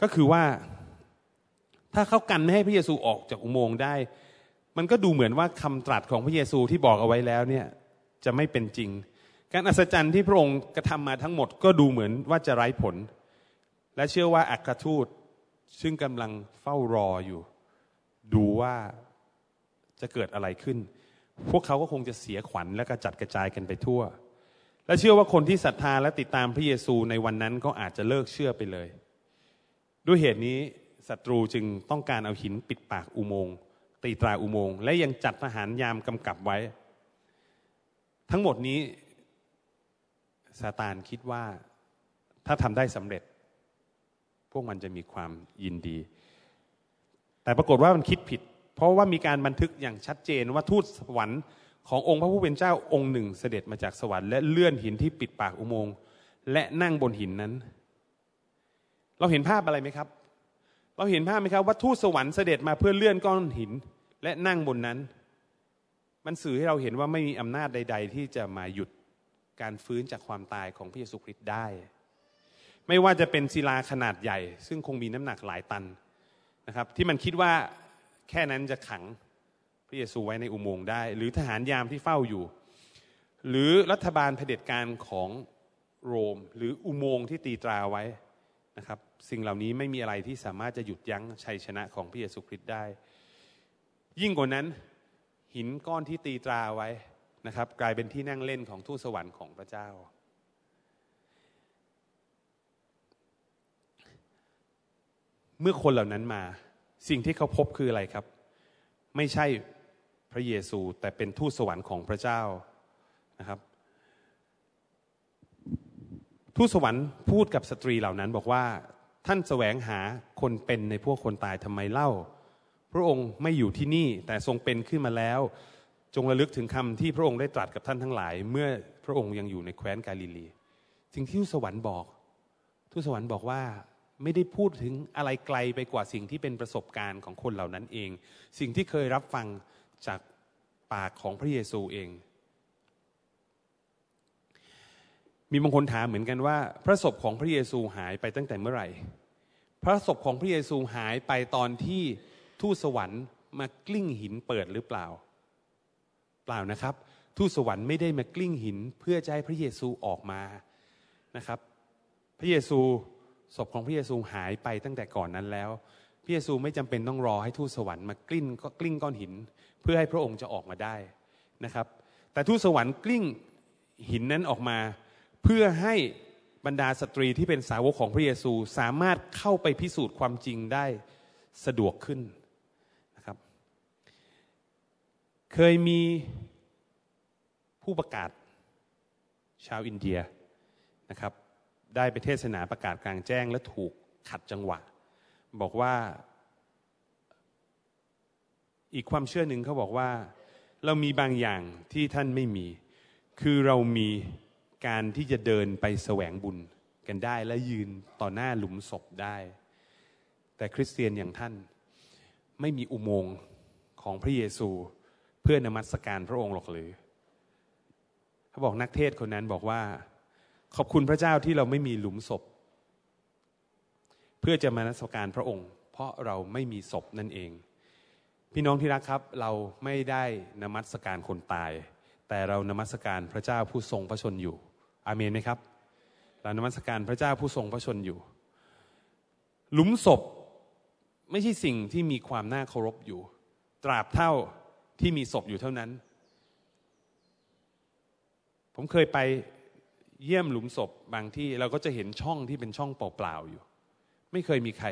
ก็คือว่าถ้าเขากันไม่ให้พระเยซูออกจากอุโมงค์ได้ มันก็ดูเหมือนว่าคำตรัสของพระเยซูที่บอกเอาไว้แล้วเนี่ย จะไม่เป็นจริง การอัศจรรย์ที่พระองค์กระทำมาทั้งหมดก็ดูเหมือนว่าจะไร้ผล และเชื่อว่าอัครทูตซึ่งกำลังเฝ้ารออยู่ ดูว่าจะเกิดอะไรขึ้น พวกเขาก็คงจะเสียขวัญและกระจัดกระจายกันไปทั่ว และเชื่อว่าคนที่ศรัทธาและติดตามพระเยซูในวันนั้นก็อาจจะเลิกเชื่อไปเลย ด้วยเหตุนี้ศัตรูจึงต้องการเอาหินปิดปากอุโมงค์ตีตราอุโมงค์และยังจัดทหารยามกำกับไว้ ทั้งหมดนี้ซาตานคิดว่าถ้าทำได้สำเร็จ พวกมันจะมีความยินดี แต่ปรากฏว่ามันคิดผิด เพราะว่ามีการบันทึกอย่างชัดเจนว่าทูตสวรรค์ขององค์พระผู้เป็นเจ้าองค์หนึ่งเสด็จมาจากสวรรค์และเลื่อนหินที่ปิดปากอุโมงค์และนั่งบนหินนั้น เราเห็นภาพอะไรไหมครับ เราเห็นภาพไหมครับว่าทูตสวรรค์เสด็จมาเพื่อเลื่อนก้อนหินและนั่งบนนั้น มันสื่อให้เราเห็นว่าไม่มีอำนาจใด ๆ ที่จะมาหยุดการฟื้นจากความตายของพระเยซูคริสต์ได้ ไม่ว่าจะเป็นศิลาขนาดใหญ่ ซึ่งคงมีน้ำหนักหลายตันนะครับ ที่มันคิดว่าแค่นั้นจะขังพระเยซูไว้ในอุโมงค์ได้ หรือทหารยามที่เฝ้าอยู่ หรือรัฐบาลเผด็จการของโรม หรืออุโมงค์ที่ตีตราไว้นะครับ สิ่งเหล่านี้ไม่มีอะไรที่สามารถจะหยุดยั้งชัยชนะของพระเยซูคริสต์ได้ ยิ่งกว่านั้น หินก้อนที่ตีตราไว้นะครับ กลายเป็นที่นั่งเล่นของทูตสวรรค์ของพระเจ้า เมื่อคนเหล่านั้นมา สิ่งที่เขาพบคืออะไรครับ ไม่ใช่พระเยซูแต่เป็นทูตสวรรค์ของพระเจ้านะครับทูตสวรรค์พูดกับสตรีเหล่านั้นบอกว่าท่านแสวงหาคนเป็นในพวกคนตายทำไมเล่า พระองค์ไม่อยู่ที่นี่แต่ทรงเป็นขึ้นมาแล้ว จงระลึกถึงคำที่พระองค์ได้ตรัสกับท่านทั้งหลาย เมื่อพระองค์ยังอยู่ในแคว้นกาลิลีสิ่งที่ทูตสวรรค์บอกทูตสวรรค์บอกว่าไม่ได้พูดถึงอะไรไกลไปกว่าสิ่งที่เป็นประสบการณ์ของคนเหล่านั้นเอง สิ่งที่เคยรับฟังจากปากของพระเยซูเอง มีบางคนถามเหมือนกันว่า พระศพของพระเยซูหายไปตั้งแต่เมื่อไหร่ พระศพของพระเยซูหายไปตอนที่ ทูตสวรรค์มากลิ้งหินเปิดหรือเปล่า เปล่านะครับ ทูตสวรรค์ไม่ได้มากลิ้งหินเพื่อจะให้พระเยซูออกมานะครับ พระเยซูศพของพระเยซูหายไปตั้งแต่ก่อนนั้นแล้ว พระเยซูไม่จำเป็นต้องรอให้ทูตสวรรค์มากลิ้นก็กลิ้งก้อนหิน เพื่อให้พระองค์จะออกมาได้นะครับ แต่ทูตสวรรค์กลิ้งหินนั้นออกมา เพื่อให้บรรดาสตรีที่เป็นสาวกของพระเยซูสามารถเข้าไปพิสูจน์ความจริงได้สะดวกขึ้นนะครับ เคยมีผู้ประกาศชาวอินเดียนะครับ ได้ไปเทศนาประกาศกลางแจ้งและถูกขัดจังหวะ บอกว่า อีกความเชื่อหนึ่งเขาบอกว่า เรามีบางอย่างที่ท่านไม่มี คือเรามีการที่จะเดินไปแสวงบุญกันได้และยืนต่อหน้าหลุมศพได้ แต่คริสเตียนอย่างท่านไม่มีอุโมงค์ของพระเยซู พื่อนมัสการพระองค์หรอกหรือเขาบอกนักเทศคนนั้นบอกว่า ขอบคุณพระเจ้าที่เราไม่มีหลุมศพ เพื่อจะมานมัสการพระองค์ เพราะเราไม่มีศพนั่นเอง พี่น้องที่รักครับ เราไม่ได้นมัสการคนตาย แต่เรานมัสการพระเจ้าผู้ทรงพระชนอยู่ อาเมนไหมครับเรานมัสการพระเจ้าผู้ทรงพระชนอยู่ หลุมศพไม่ใช่สิ่งที่มีความน่าเคารพอยู่ ตราบเท่า ที่มีศพอยู่เท่านั้น ผมเคยไปเยี่ยมหลุมศพบางที่เราก็จะเห็นช่องที่เป็นช่องเปล่าๆอยู่ ไม่เคยมีใคร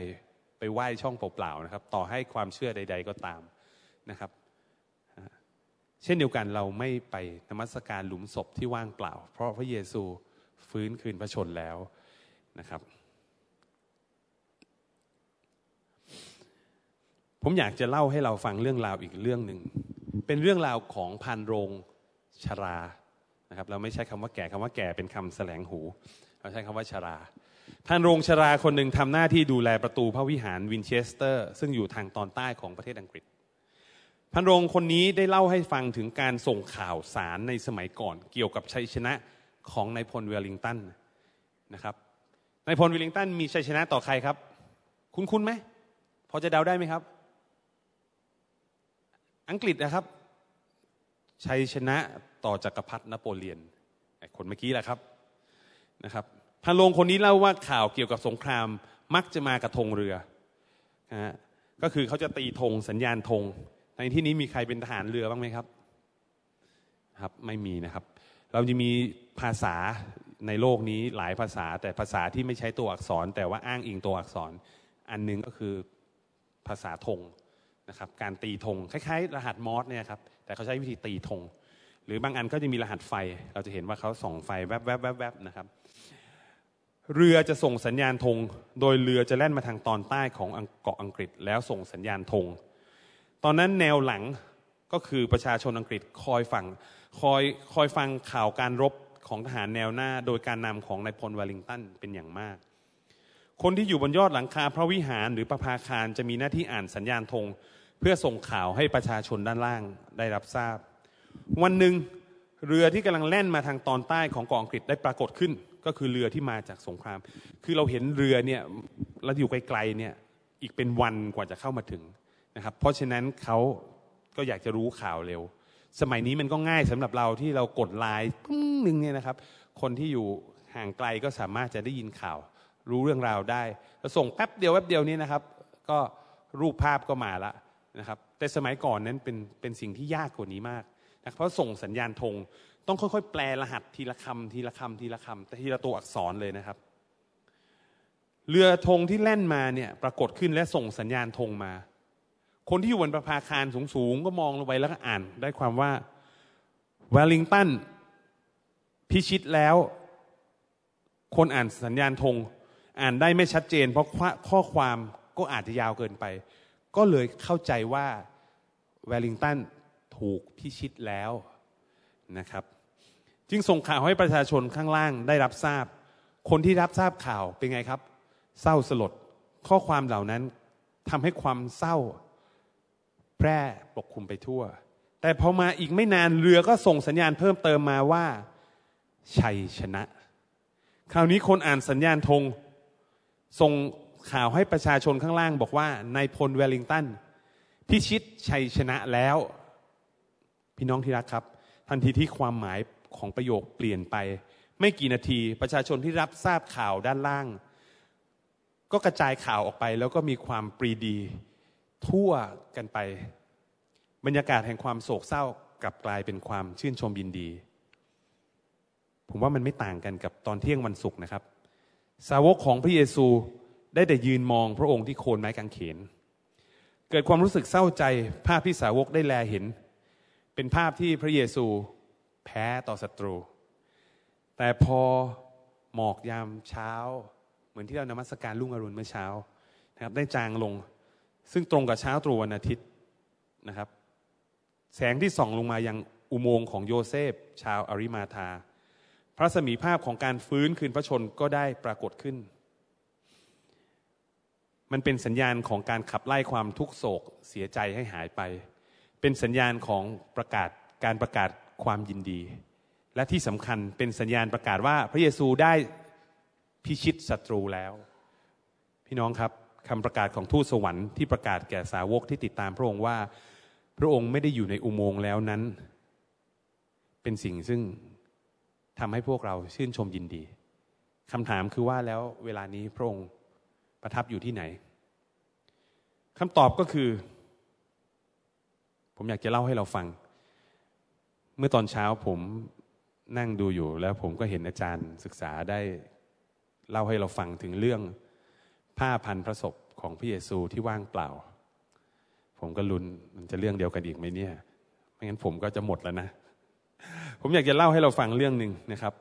ไปไหว้ช่องเปล่าๆนะครับ ต่อให้ความเชื่อใด ๆ ก็ตามนะครับ เช่นเดียวกันเราไม่ไปนมัสการหลุมศพที่ว่างเปล่า เพราะพระเยซูฟื้นคืนพระชนแล้วนะครับ ผมอยากจะเล่าให้เราฟังเรื่องราวอีกเรื่องหนึ่ง เป็นเรื่องราวของพันโรงชรานะครับเราไม่ใช้คำว่าแก่คำว่าแก่เป็นคำแสลงหู เราใช้คำว่าชราภารโรงชราคนหนึ่งทำหน้าที่ดูแลประตูพระวิหารวินเชสเตอร์ ซึ่งอยู่ทางตอนใต้ของประเทศอังกฤษ ภารโรงคนนี้ได้เล่าให้ฟังถึงการส่งข่าวสารในสมัยก่อน เกี่ยวกับชัยชนะของนายพลเวลลิงตันนะครับนายพลเวลลิงตันมีชัยชนะต่อใครครับ คุณคุณไหมพอจะเดาได้ไหมครับ อังกฤษนะครับ ชัยชนะต่อจักรพรรดินโปเลียนคนเมื่อกี้แหละครับนะครับพันโลงคนนี้เล่าว่าข่าวเกี่ยวกับสงครามมักจะมากับธงเรือนะก็คือเขาจะตีธงสัญญาณธงในที่นี้มีใครเป็นทหารเรือบ้างไหมครับครับ ไม่มีนะครับ เราจะมีภาษาในโลกนี้หลายภาษา แต่ภาษาที่ไม่ใช้ตัวอักษร แต่ว่าอ้างอิงตัวอักษร อันนึงก็คือภาษาธง นะครับการตีธงคล้ายๆ รหัสมอสเนี่ยครับแต่เขาใช้วิธีตีธงหรือบางอันก็จะมีรหัสไฟ เราจะเห็นว่าเขาส่องไฟแวบๆแวบๆนะครับ เรือจะส่งสัญญาณธงโดยเรือจะแล่นมาทางตอนใต้ของเกาะอังกฤษ แล้วส่งสัญญาณธงตอนนั้นแนวหลังก็คือประชาชนอังกฤษคอยฟังคอยคอยฟังข่าวการรบของทหารแนวหน้า โดยการนำของนายพลวลลิงตันเป็นอย่างมาก คนที่อยู่บนยอดหลังคาพระวิหารหรือประภาคารจะมีหน้าที่อ่านสัญญาณธง เพื่อส่งข่าวให้ประชาชนด้านล่างได้รับทราบ วันหนึ่งเรือที่กำลังแล่นมาทางตอนใต้ของเกาะอังกฤษได้ปรากฏขึ้น ก็คือเรือที่มาจากสงคราม คือเราเห็นเรือเนี่ยเราอยู่ไกลๆเนี่ยอีกเป็นวันกว่าจะเข้ามาถึงนะครับ เพราะฉะนั้นเขาก็อยากจะรู้ข่าวเร็ว สมัยนี้มันก็ง่ายสำหรับเราที่เรากดไลน์ปึ้งหนึ่งเนี่ยนะครับ คนที่อยู่ห่างไกลก็สามารถจะได้ยินข่าว รู้เรื่องราวได้แล้วส่งแป๊บเดียวแป๊บเดียวนี้นะครับ ก็รูปภาพก็มาละ นะครับแต่สมัยก่อนนั้นเป็นเป็นสิ่งที่ยากกว่านี้มากนะเพราะส่งสัญญาณธงต้องค่อยๆ แปลรหัสทีละคำทีละคำทีละคำแต่ทีละตัวอักษรเลยนะครับ เรือธงที่แล่นมาเนี่ยปรากฏขึ้นและส่งสัญญาณธงมา คนที่อยู่บนประภาคารสูงๆ ก็มองลงไปแล้วก็อ่านได้ความว่าวลลิงตันพิชิตแล้ว คนอ่านสัญญาณธงอ่านได้ไม่ชัดเจน เพราะข้อความก็อาจจะยาวเกินไป ก็เลยเข้าใจว่าเวลลิงตันถูกพิชิตแล้วนะครับ จึงส่งข่าวให้ประชาชนข้างล่างได้รับทราบ คนที่รับทราบข่าวเป็นไงครับ เศร้าสลดข้อความเหล่านั้นทำให้ความเศร้า แพร่ปกคลุมไปทั่ว แต่พอมาอีกไม่นานเรือก็ส่งสัญญาณเพิ่มเติมมาว่า ชัยชนะ คราวนี้คนอ่านสัญญาณธงส่ง ข่าวให้ประชาชนข้างล่างบอกว่านายพลเวลลิงตันพิชิตชัยชนะแล้ว พี่น้องที่รักครับ ทันทีที่ความหมายของประโยคเปลี่ยนไป ไม่กี่นาทีประชาชนที่รับทราบข่าวด้านล่าง ก็กระจายข่าวออกไป แล้วก็มีความปรีดี ทั่วกันไป บรรยากาศแห่งความโศกเศร้ากลับกลายเป็นความชื่นชมยินดี ผมว่ามันไม่ต่างกันกับตอนเที่ยงวันศุกร์นะครับ สาวกของพระเยซู ได้แต่ยืนมองพระองค์ที่โคนไม้กางเขน เกิดความรู้สึกเศร้าใจภาพที่สาวกได้แลเห็น เป็นภาพที่พระเยซูแพ้ต่อศัตรู แต่พอหมอกยามเช้า เหมือนที่เรานมัสการรุ่งอรุณเมื่อเช้านะครับได้จางลง ซึ่งตรงกับเช้าตรู่วันอาทิตย์นะครับ แสงที่ส่องลงมายังอุโมงค์ของโยเซฟ ชาวอาริมาธา พระสมีภาพของการฟื้นคืนพระชนก็ได้ปรากฏขึ้น มันเป็นสัญญาณของการขับไล่ความทุกโศกเสียใจให้หายไป เป็นสัญญาณของประกาศการประกาศความยินดี และที่สำคัญเป็นสัญญาณประกาศว่าพระเยซูได้พิชิตศัตรูแล้ว พี่น้องครับคำประกาศของทูตสวรรค์ที่ประกาศแก่สาวกที่ติดตามพระองค์ว่า พระองค์ไม่ได้อยู่ในอุโมงค์แล้วนั้น เป็นสิ่งซึ่งทำให้พวกเราชื่นชมยินดีคำถามคือว่าแล้วเวลานี้พระองค์ ประทับอยู่ที่ไหนคำตอบก็คือ ผมอยากจะเล่าให้เราฟัง เมื่อตอนเช้าผมนั่งดูอยู่ แล้วผมก็เห็นอาจารย์ศึกษาได้เล่าให้เราฟังถึงเรื่องผ้าพันพระศพของพระเยซูที่ว่างเปล่า ผมก็ลุ้นมันจะเรื่องเดียวกันอีกไหมเนี่ย ไม่งั้นผมก็จะหมดแล้วนะ ผมอยากจะเล่าให้เราฟังเรื่องหนึ่งนะครับ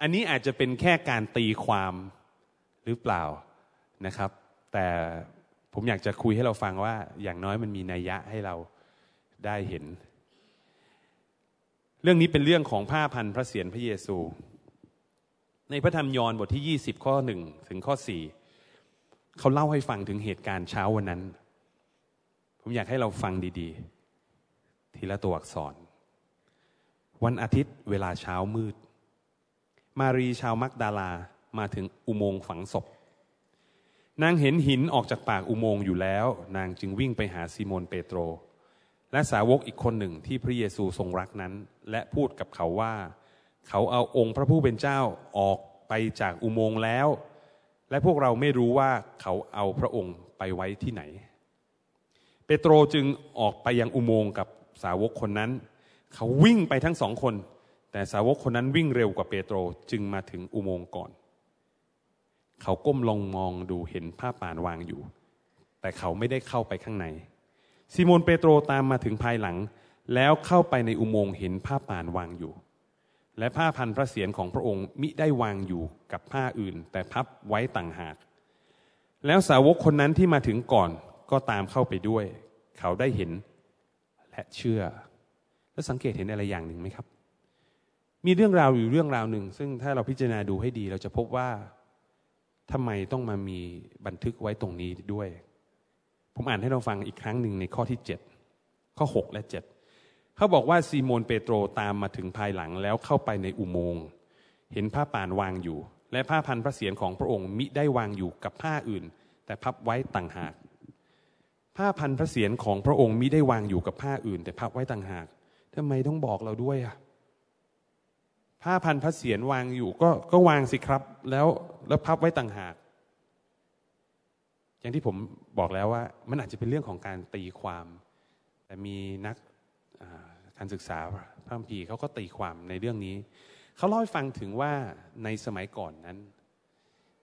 อันนี้อาจจะเป็นแค่การตีความหรือเปล่า นะครับ แต่ผมอยากจะคุยให้เราฟังว่า อย่างน้อยมันมีนัยยะให้เราได้เห็น เรื่องนี้เป็นเรื่องของผ้าพันพระเศียรพระเยซู ในพระธรรมยอห์นบทที่ 20 ข้อ 1 ถึงข้อ 4 เขาเล่าให้ฟังถึงเหตุการณ์เช้าวันนั้น ผมอยากให้เราฟังดี ๆ ทีละตัวอักษร วันอาทิตย์เวลาเช้ามืด มารีชาวมักดาลามาถึงอุโมงค์ฝังศพ นางเห็นหินออกจากปากอุโมงค์อยู่แล้ว นางจึงวิ่งไปหาซีโมนเปโตร และสาวกอีกคนหนึ่งที่พระเยซูทรงรักนั้น และพูดกับเขาว่า เขาเอาองค์พระผู้เป็นเจ้าออกไปจากอุโมงค์แล้ว และพวกเราไม่รู้ว่าเขาเอาพระองค์ไปไว้ที่ไหน เปโตรจึงออกไปยังอุโมงค์กับสาวกคนนั้น เขาวิ่งไปทั้งสองคน แต่สาวกคนนั้นวิ่งเร็วกว่าเปโตรจึงมาถึงอุโมงค์ก่อน เขาก้มลงมองดูเห็นผ้าป่านวางอยู่ แต่เขาไม่ได้เข้าไปข้างในซีโมนเปโตรตามมาถึงภายหลัง แล้วเข้าไปในอุโมงค์เห็นผ้าป่านวางอยู่ และผ้าพันพระเศียรของพระองค์มิได้วางอยู่กับผ้าอื่น แต่พับไว้ต่างหาก แล้วสาวกคนนั้นที่มาถึงก่อนก็ตามเข้าไปด้วย เขาได้เห็นและเชื่อ แล้วสังเกตเห็นอะไรอย่างหนึ่งไหมครับ มีเรื่องราวอยู่เรื่องราวหนึ่ง ซึ่งถ้าเราพิจารณาดูให้ดี เราจะพบว่า ทำไมต้องมามีบันทึกไว้ตรงนี้ด้วย ผมอ่านให้เราฟังอีกครั้งหนึ่งในข้อที่เจ็ดข้อหกและเจ็ดเขาบอกว่าซีโมนเปโตรตามมาถึงภายหลังแล้วเข้าไปในอุโมงค์เห็นผ้าป่านวางอยู่ และผ้าพันพระเศียรของพระองค์มิได้วางอยู่กับผ้าอื่น แต่พับไว้ต่างหาก ผ้าพันพระเศียรของพระองค์มิได้วางอยู่กับผ้าอื่น แต่พับไว้ต่างหากทำไมต้องบอกเราด้วยอะ ผ้าพันพระเศียรวางอยู่ก็ก็วางสิครับ แล้วแล้วพับไว้ต่างหาก อย่างที่ผมบอกแล้วว่า มันอาจจะเป็นเรื่องของการตีความ แต่มีนักการศึกษาพระคัมภีร์เขาก็ตีความในเรื่องนี้เขาเล่าให้ฟังถึงว่าในสมัยก่อนนั้น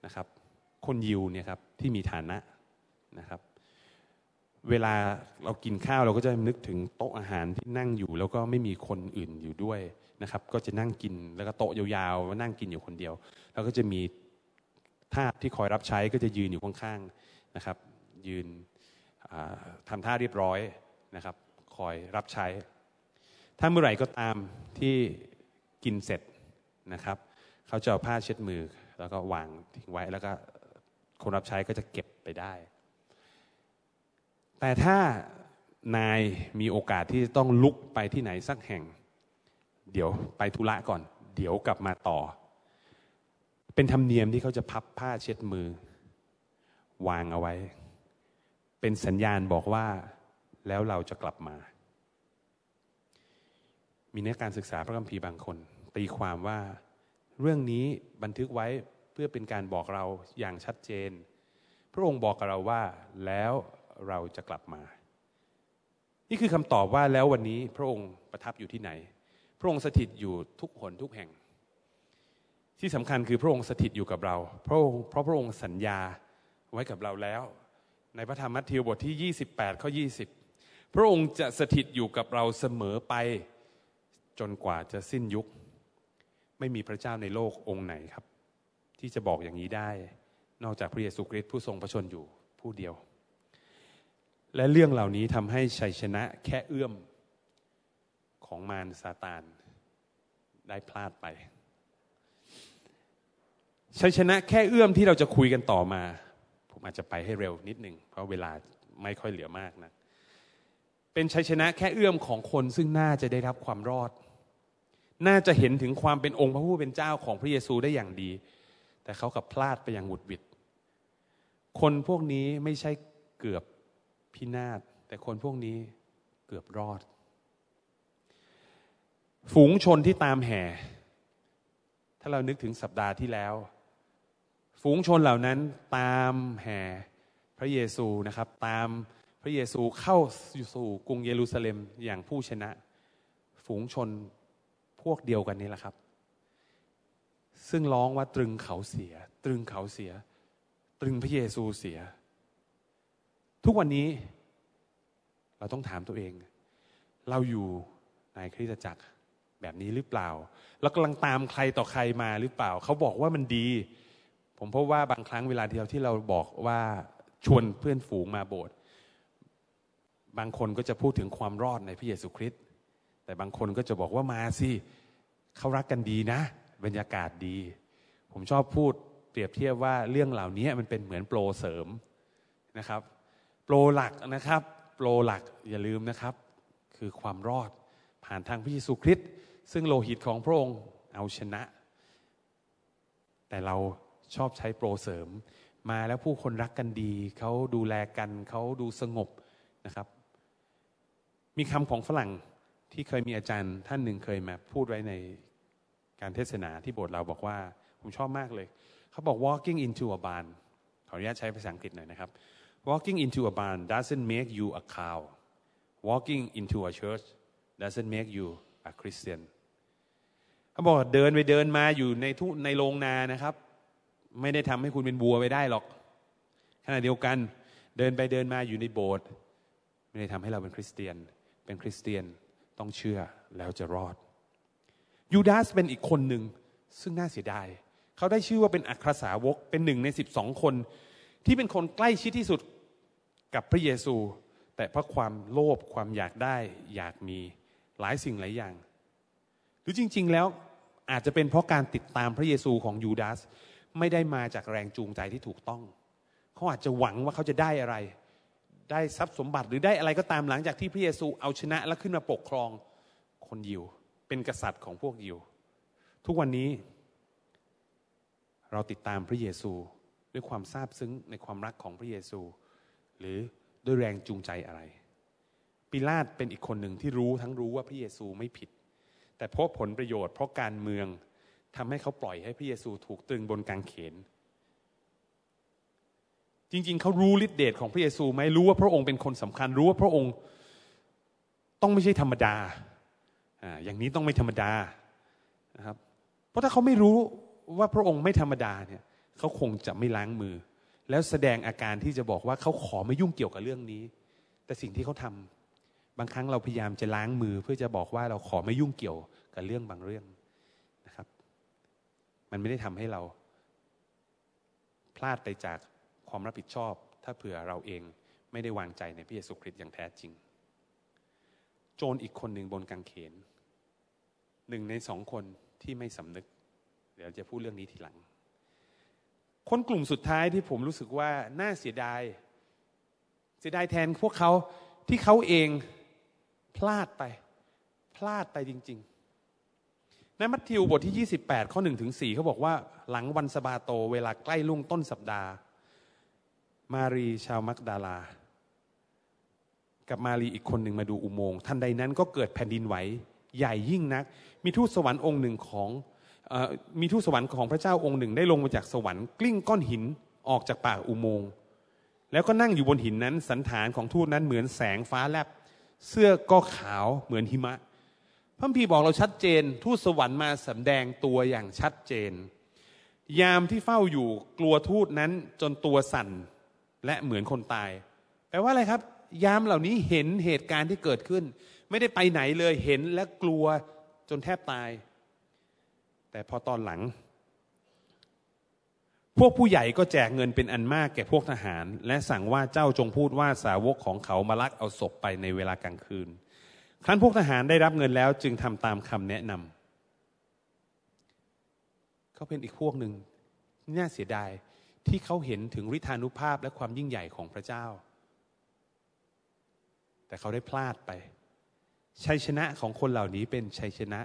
นะครับ คนยิวเนี่ยครับที่มีฐานะนะครับ เวลาเรากินข้าวเราก็จะนึกถึงโต๊ะอาหารที่นั่งอยู่ แล้วก็ไม่มีคนอื่นอยู่ด้วย นะครับ ก็จะนั่งกินแล้วก็โต๊ะยาวๆนั่งกินอยู่คนเดียว แล้วก็จะมีทาสที่คอยรับใช้ก็จะยืนอยู่ข้างๆนะครับ ยืนทำท่าเรียบร้อยนะครับ คอยรับใช้ ถ้าเมื่อไหร่ก็ตามที่กินเสร็จนะครับ เขาจะเอาผ้าเช็ดมือ แล้วก็วางทิ้งไว้แล้วก็คนรับใช้ก็จะเก็บไปได้ แต่ถ้านายมีโอกาสที่จะต้องลุกไปที่ไหนสักแห่ง เดี๋ยวไปธุระก่อน เดี๋ยวกลับมาต่อ เป็นธรรมเนียมที่เขาจะพับผ้าเช็ดมือ วางเอาไว้ เป็นสัญญาณบอกว่าแล้วเราจะกลับมา มีนักการศึกษาพระคัมภีร์บางคน ตีความว่าเรื่องนี้บันทึกไว้เพื่อเป็นการบอกเราอย่างชัดเจน พระองค์บอกกับเราว่าแล้วเราจะกลับมา นี่คือคำตอบว่าแล้ววันนี้พระองค์ประทับอยู่ที่ไหน พระองค์สถิตอยู่ทุกหนทุกแห่ง ที่สำคัญคือพระองค์สถิตอยู่กับเรา เพราะเพราะพระองค์สัญญาไว้กับเราแล้ว ในพระธรรมมัทธิวบทที่ 28ข้อ20 พระองค์จะสถิตอยู่กับเราเสมอไปจนกว่าจะสิ้นยุค ไม่มีพระเจ้าในโลกองค์ไหนครับ ที่จะบอกอย่างนี้ได้ นอกจากพระเยซูคริสต์ผู้ทรงพระชนอยู่ผู้เดียว และเรื่องเหล่านี้ทำให้ชัยชนะแค่เอื้อม ของมารซาตานได้พลาดไปชัยชนะแค่เอื้อมที่เราจะคุยกันต่อมา ผมอาจจะไปให้เร็วนิดหนึ่งเพราะเวลาไม่ค่อยเหลือมากนะเป็นชัยชนะแค่เอื้อมของคนซึ่งน่าจะได้รับความรอด น่าจะเห็นถึงความเป็นองค์พระผู้เป็นเจ้าของพระเยซูได้อย่างดี แต่เขากับพลาดไปอย่างหวุดหวิด คนพวกนี้ไม่ใช่เกือบพินาศแต่คนพวกนี้เกือบรอด ฝูงชนที่ตามแห่ ถ้าเรานึกถึงสัปดาห์ที่แล้ว ฝูงชนเหล่านั้นตามแห่พระเยซูนะครับ ตามพระเยซูเข้าสู่กรุงเยรูซาเล็มอย่างผู้ชนะ ฝูงชนพวกเดียวกันนี้แหละครับ ซึ่งร้องว่าตรึงเขาเสีย ตรึงเขาเสีย ตรึงพระเยซูเสีย ทุกวันนี้เราต้องถามตัวเอง เราอยู่ในคริสตจักร แบบนี้หรือเปล่าเรากำลังตามใครต่อใครมาหรือเปล่า เขาบอกว่ามันดี ผมพบว่าบางครั้งเวลาที่เราที่เราบอกว่าชวนเพื่อนฝูงมาโบสถ์บางคนก็จะพูดถึงความรอดในพระเยซูคริสต์แต่บางคนก็จะบอกว่ามาสิเขารักกันดีนะ บรรยากาศดี ผมชอบพูดเปรียบเทียบว่าเรื่องเหล่านี้มันเป็นเหมือนโปรเสริมนะครับ โปรหลักนะครับ โปรหลักอย่าลืมนะครับ คือความรอดผ่านทางพระเยซูคริสต์ ซึ่งโลหิตของพระองค์เอาชนะ แต่เราชอบใช้โปรเสริม มาแล้วผู้คนรักกันดี เขาดูแลกันเขาดูสงบนะครับ มีคำของฝรั่งที่เคยมีอาจารย์ท่านหนึ่งเคยมาพูดไว้ในการเทศนาที่โบสถ์เราบอกว่า ผมชอบมากเลย เขาบอก walking into a barn ขออนุญาตใช้ภาษาอังกฤษหน่อยนะครับ walking into a barn doesn't make you a cow walking into a church doesn't make you a Christian เขาบอกเดินไปเดินมาอยู่ในทุในโรงนานะครับ ไม่ได้ทำให้คุณเป็นบัวไปได้หรอกขณะเดียวกัน เดินไปเดินมาอยู่ในโบสถ์ไม่ได้ทำให้เราเป็นคริสเตียน เป็นคริสเตียนต้องเชื่อแล้วจะรอด ยูดาสเป็นอีกคนหนึ่งซึ่งน่าเสียดาย เขาได้ชื่อว่าเป็นอัครสาวกเป็นหนึ่งในสิบสองคน ที่เป็นคนใกล้ชิดที่สุดกับพระเยซู แต่เพราะความโลภความอยากได้อยากมีหลายสิ่งหลายอย่าง รือจริง ๆ แล้วอาจจะเป็นเพราะการติดตามพระเยซูของยูดาสไม่ได้มาจากแรงจูงใจที่ถูกต้อง เขาอาจจะหวังว่าเขาจะได้อะไร ได้ทรัพย์สมบัติหรือได้อะไรก็ตามหลังจากที่พระเยซูเอาชนะและขึ้นมาปกครองคนยิว เป็นกษัตริย์ของพวกยิว ทุกวันนี้ เราติดตามพระเยซูด้วยความซาบซึ้งในความรักของพระเยซู หรือด้วยแรงจูงใจอะไร ปิลาตเป็นอีกคนหนึ่งที่รู้ทั้งรู้ว่าพระเยซูไม่ผิด แต่เพราะผลประโยชน์เพราะการเมืองทำให้เขาปล่อยให้พระเยซูถูกตรึงบนกางเขน จริง ๆ เขารู้ฤทธิเดชของพระเยซูไหมรู้ว่าพระองค์เป็นคนสำคัญ รู้ว่าพระองค์ต้องไม่ใช่ธรรมดาอ่าอย่างนี้ต้องไม่ธรรมดานะครับ เพราะถ้าเขาไม่รู้ว่าพระองค์ไม่ธรรมดาเนี่ยเขาคงจะไม่ล้างมือ แล้วแสดงอาการที่จะบอกว่าเขาขอไม่ยุ่งเกี่ยวกับเรื่องนี้ แต่สิ่งที่เขาทำ บางครั้งเราพยายามจะล้างมือเพื่อจะบอกว่าเราขอไม่ยุ่งเกี่ยวกับเรื่องบางเรื่องนะครับ มันไม่ได้ทำให้เรา พลาดไปจากความรับผิดชอบ ถ้าเผื่อเราเองไม่ได้วางใจในพระเยซูคริสต์อย่างแท้จริง โจรอีกคนหนึ่งบนกางเขนหนึ่งในสองคนที่ไม่สำนึก เดี๋ยวจะพูดเรื่องนี้ทีหลัง คนกลุ่มสุดท้ายที่ผมรู้สึกว่าน่าเสียดาย เสียดายแทนพวกเขาที่เขาเอง พลาดไป พลาดไปจริง ๆ ในมัทธิวบทที่ 28 ข้อ1ถึง4เขาบอกว่า หลังวันสบาโตเวลาใกล้ลุ่งต้นสัปดาห์ มารีชาวมักดาลา กับมารีอีกคนหนึ่งมาดูอุโมงค์ทันใดนั้นก็เกิดแผ่นดินไหวใหญ่ยิ่งนัก มีทูตสวรรค์องค์หนึ่งของมีทูตสวรรค์ของพระเจ้าองค์หนึ่งได้ลงมาจากสวรรค์กลิ้งก้อนหินออกจากปากอุโมงค์แล้วก็นั่งอยู่บนหินนั้นสันฐานของทูตนั้นเหมือนแสงฟ้าแลบ เสื้อก็ขาวเหมือนหิมะพระพีบอกเราชัดเจน ทูตสวรรค์มาสำแดงตัวอย่างชัดเจน ยามที่เฝ้าอยู่กลัวทูตนั้นจนตัวสั่นและเหมือนคนตาย แปลว่าอะไรครับ ยามเหล่านี้เห็นเหตุการณ์ที่เกิดขึ้น ไม่ได้ไปไหนเลยเห็นและกลัวจนแทบตาย แต่พอตอนหลัง พวกผู้ใหญ่ก็แจกเงินเป็นอันมากแก่พวกทหาร และสั่งว่าเจ้าจงพูดว่าสาวกของเขามาลักเอาศพไปในเวลากลางคืน ครั้นพวกทหารได้รับเงินแล้วจึงทำตามคำแนะนำเขาเป็นอีกพวกหนึ่งน่าเสียดายที่เขาเห็นถึงฤทธานุภาพและความยิ่งใหญ่ของพระเจ้า แต่เขาได้พลาดไป ชัยชนะของคนเหล่านี้เป็นชัยชนะ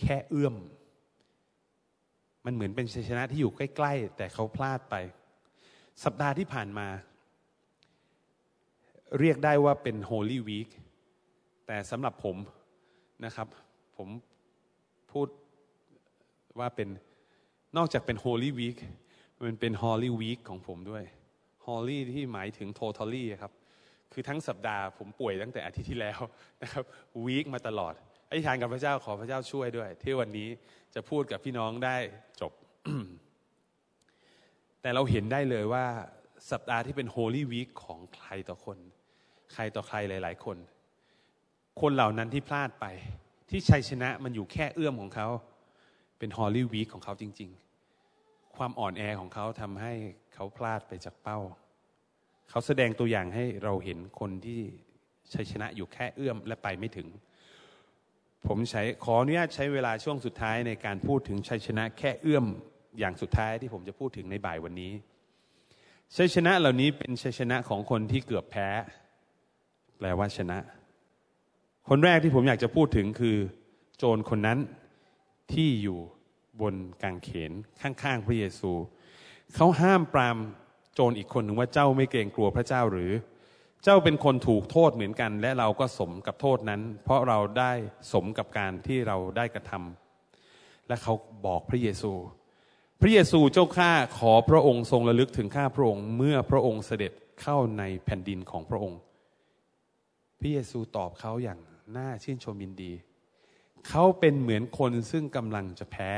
แค่เอื้อม มันเหมือนเป็นชัยชนะที่อยู่ใกล้ๆ แต่เขาพลาดไป สัปดาห์ที่ผ่านมา เรียกได้ว่าเป็น Holy Week แต่สำหรับผมนะครับ ผมพูดว่าเป็นนอกจากเป็น Holy Week มันเป็น Holy Week ของผมด้วย Holy ที่หมายถึง totally ครับ คือทั้งสัปดาห์ผมป่วยตั้งแต่อาทิตย์ที่แล้วนะครับ week มาตลอดอธิษฐานกับพระเจ้าขอพระเจ้าช่วยด้วย ที่วันนี้ จะพูดกับพี่น้องได้จบ แต่เราเห็นได้เลยว่าสัปดาห์ที่เป็นโฮลี่วีคของใครต่อคน ใครต่อใครหลาย ๆ คน คนเหล่านั้นที่พลาดไป ที่ชัยชนะมันอยู่แค่เอื้อมของเขา เป็นฮอลลี่วีคของเขาจริง ๆ ความอ่อนแอของเขาทำให้เขาพลาดไปจากเป้า เขาแสดงตัวอย่างให้เราเห็นคนที่ชัยชนะอยู่แค่เอื้อมและไปไม่ถึง ผมใช้ขออนุญาตใช้เวลาช่วงสุดท้ายในการพูดถึงชัยชนะแค่เอื้อมอย่างสุดท้ายที่ผมจะพูดถึงในบ่ายวันนี้ ชัยชนะเหล่านี้เป็นชัยชนะของคนที่เกือบแพ้ แปลว่าชนะ คนแรกที่ผมอยากจะพูดถึงคือ โจรคนนั้นที่อยู่บนกางเขนข้างๆพระเยซู เขาห้ามปรามโจรอีกคนหนึ่งว่าเจ้าไม่เกรงกลัวพระเจ้าหรือ เจ้าเป็นคนถูกโทษเหมือนกัน และเราก็สมกับโทษนั้น เพราะเราได้สมกับการที่เราได้กระทำและเขาบอกพระเยซู พระเยซูเจ้าข้าขอพระองค์ทรงระลึกถึงข้าพระองค์ เมื่อพระองค์เสด็จเข้าในแผ่นดินของพระองค์ พระเยซูตอบเขาอย่างน่าชื่นชมยินดี เขาเป็นเหมือนคนซึ่งกำลังจะแพ้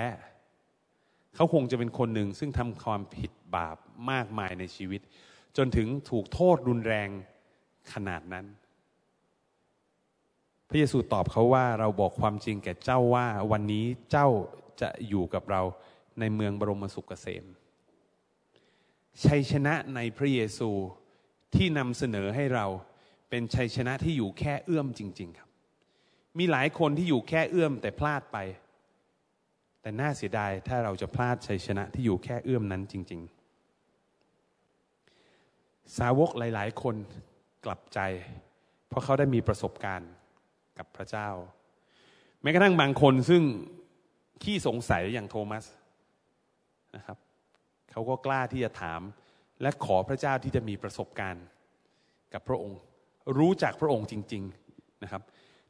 เขาคงจะเป็นคนหนึ่งซึ่งทำความผิดบาปมากมายในชีวิต จนถึงถูกโทษรุนแรง ขนาดนั้น พระเยซูตอบเขาว่าเราบอกความจริงแก่เจ้าว่าวันนี้เจ้าจะอยู่กับเราในเมืองบรมสุขเกษมชัยชนะในพระเยซูที่นำเสนอให้เราเป็นชัยชนะที่อยู่แค่เอื้อมจริง ๆ ครับ มีหลายคนที่อยู่แค่เอื้อมแต่พลาดไป แต่น่าเสียดายถ้าเราจะพลาดชัยชนะที่อยู่แค่เอื้อมนั้นจริง ๆ สาวกหลาย ๆ คน กลับใจ เพราะเขาได้มีประสบการณ์กับพระเจ้า แม้กระทั่งบางคนซึ่งขี้สงสัยอย่างโทมัสนะครับเขาก็กล้าที่จะถาม และขอพระเจ้าที่จะมีประสบการณ์กับพระองค์ รู้จักพระองค์จริง ๆนะครับ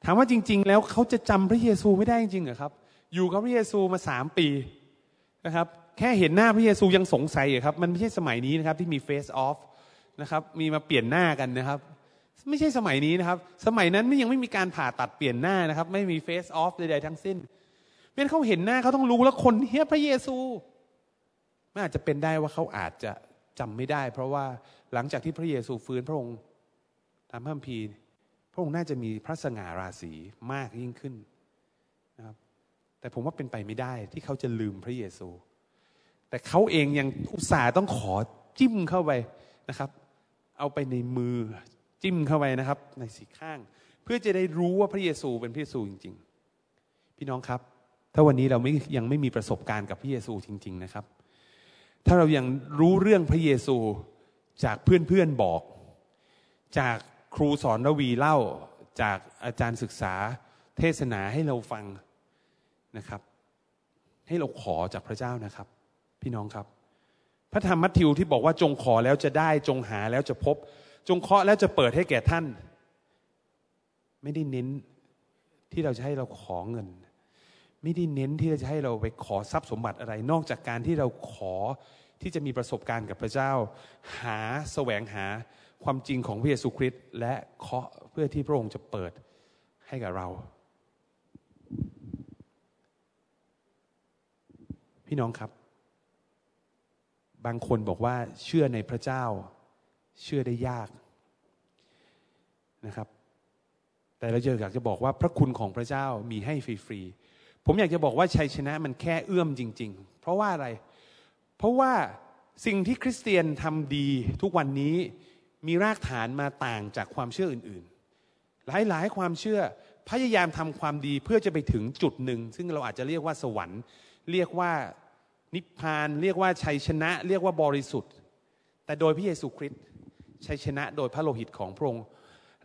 ถามว่าจริง ๆ แล้วเขาจะจำพระเยซูไม่ได้จริงๆเหรอครับ อยู่กับพระเยซูมาสามปีนะครับ แค่เห็นหน้าพระเยซูยังสงสัยครับ มันไม่ใช่สมัยนี้นะครับที่มีเฟซออฟ นะครับ มีมาเปลี่ยนหน้ากันนะครับ ไม่ใช่สมัยนี้นะครับ สมัยนั้นไม่ยังไม่มีการผ่าตัดเปลี่ยนหน้านะครับ ไม่มีเฟซออฟใดๆทั้งสิ้นเมื่อเขาเห็นหน้าเขาต้องรู้แล้วคนเฮียพระเยซูไม่อาจจะเป็นได้ว่าเขาอาจจะจำไม่ได้ เพราะว่าหลังจากที่พระเยซูฟื้นพระองค์ตามพระคัมภีร์พระองค์น่าจะมีพระสง่าราศีมากยิ่งขึ้นนะครับ แต่ผมว่าเป็นไปไม่ได้ที่เขาจะลืมพระเยซู แต่เขาเองยังอุตส่าห์ต้องขอจิ้มเข้าไปนะครับ เอาไปในมือจิ้มเข้าไปนะครับ ในสีข้าง เพื่อจะได้รู้ว่าพระเยซูเป็นพระเยซูจริง ๆ พี่น้องครับ ถ้าวันนี้เราไม่ยังไม่มีประสบการณ์กับพระเยซูจริง ๆ นะครับ ถ้าเรายังรู้เรื่องพระเยซูจากเพื่อนๆบอก จากครูสอนระวีเล่าจากอาจารย์ศึกษาเทศนาให้เราฟังนะครับ ให้เราขอจากพระเจ้านะครับ พี่น้องครับ พระธรรมมัทธิวที่บอกว่าจงขอแล้วจะได้จงหาแล้วจะพบ จงเคาะแล้วจะเปิดให้แก่ท่าน ไม่ได้เน้นที่เราจะให้เราขอเงิน ไม่ได้เน้นที่จะให้เราไปขอทรัพย์สมบัติอะไร นอกจากการที่เราขอที่จะมีประสบการณ์กับพระเจ้า หาแสวงหาความจริงของพระเยซูคริสต์และเคาะเพื่อที่พระองค์จะเปิดให้กับเรา พี่น้องครับ บางคนบอกว่าเชื่อในพระเจ้า เชื่อได้ยากนะครับ แต่เราจะอยากจะบอกว่าพระคุณของพระเจ้ามีให้ฟรีๆผมอยากจะบอกว่าชัยชนะมันแค่เอื้อมจริง ๆ เพราะว่าอะไร เพราะว่าสิ่งที่คริสเตียนทำดีทุกวันนี้มีรากฐานมาต่างจากความเชื่ออื่นๆ หลายๆ ความเชื่อพยายามทำความดีเพื่อจะไปถึงจุดหนึ่ง ซึ่งเราอาจจะเรียกว่าสวรรค์ เรียกว่า นิพพานเรียกว่าชัยชนะ เรียกว่าบริสุทธิ์ แต่โดยพระเยซูคริสต์ชัยชนะโดยพระโลหิตของพระองค์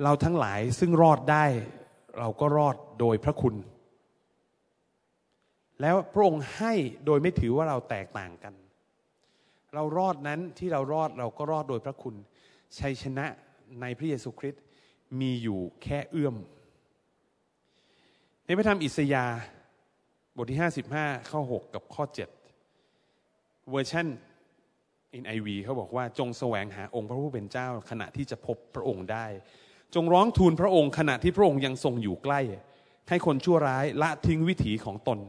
เราทั้งหลายซึ่งรอดได้ เราก็รอดโดยพระคุณ แล้วพระองค์ให้โดยไม่ถือว่าเราแตกต่างกัน เรารอดนั้นที่เรารอดเราก็รอดโดยพระคุณ ชัยชนะในพระเยซูคริสต์มีอยู่แค่เอื้อม ในพระธรรมอิสยาห์บทที่ 55 ข้อ 6 กับข้อ 7 เวอร์ชัน NIV เขาบอกว่าจงแสวงหาองค์พระผู้เป็นเจ้า ขณะที่จะพบพระองค์ได้ จงร้องทูลพระองค์ขณะที่พระองค์ยังทรงอยู่ใกล้ ให้คนชั่วร้ายละทิ้งวิถีของตน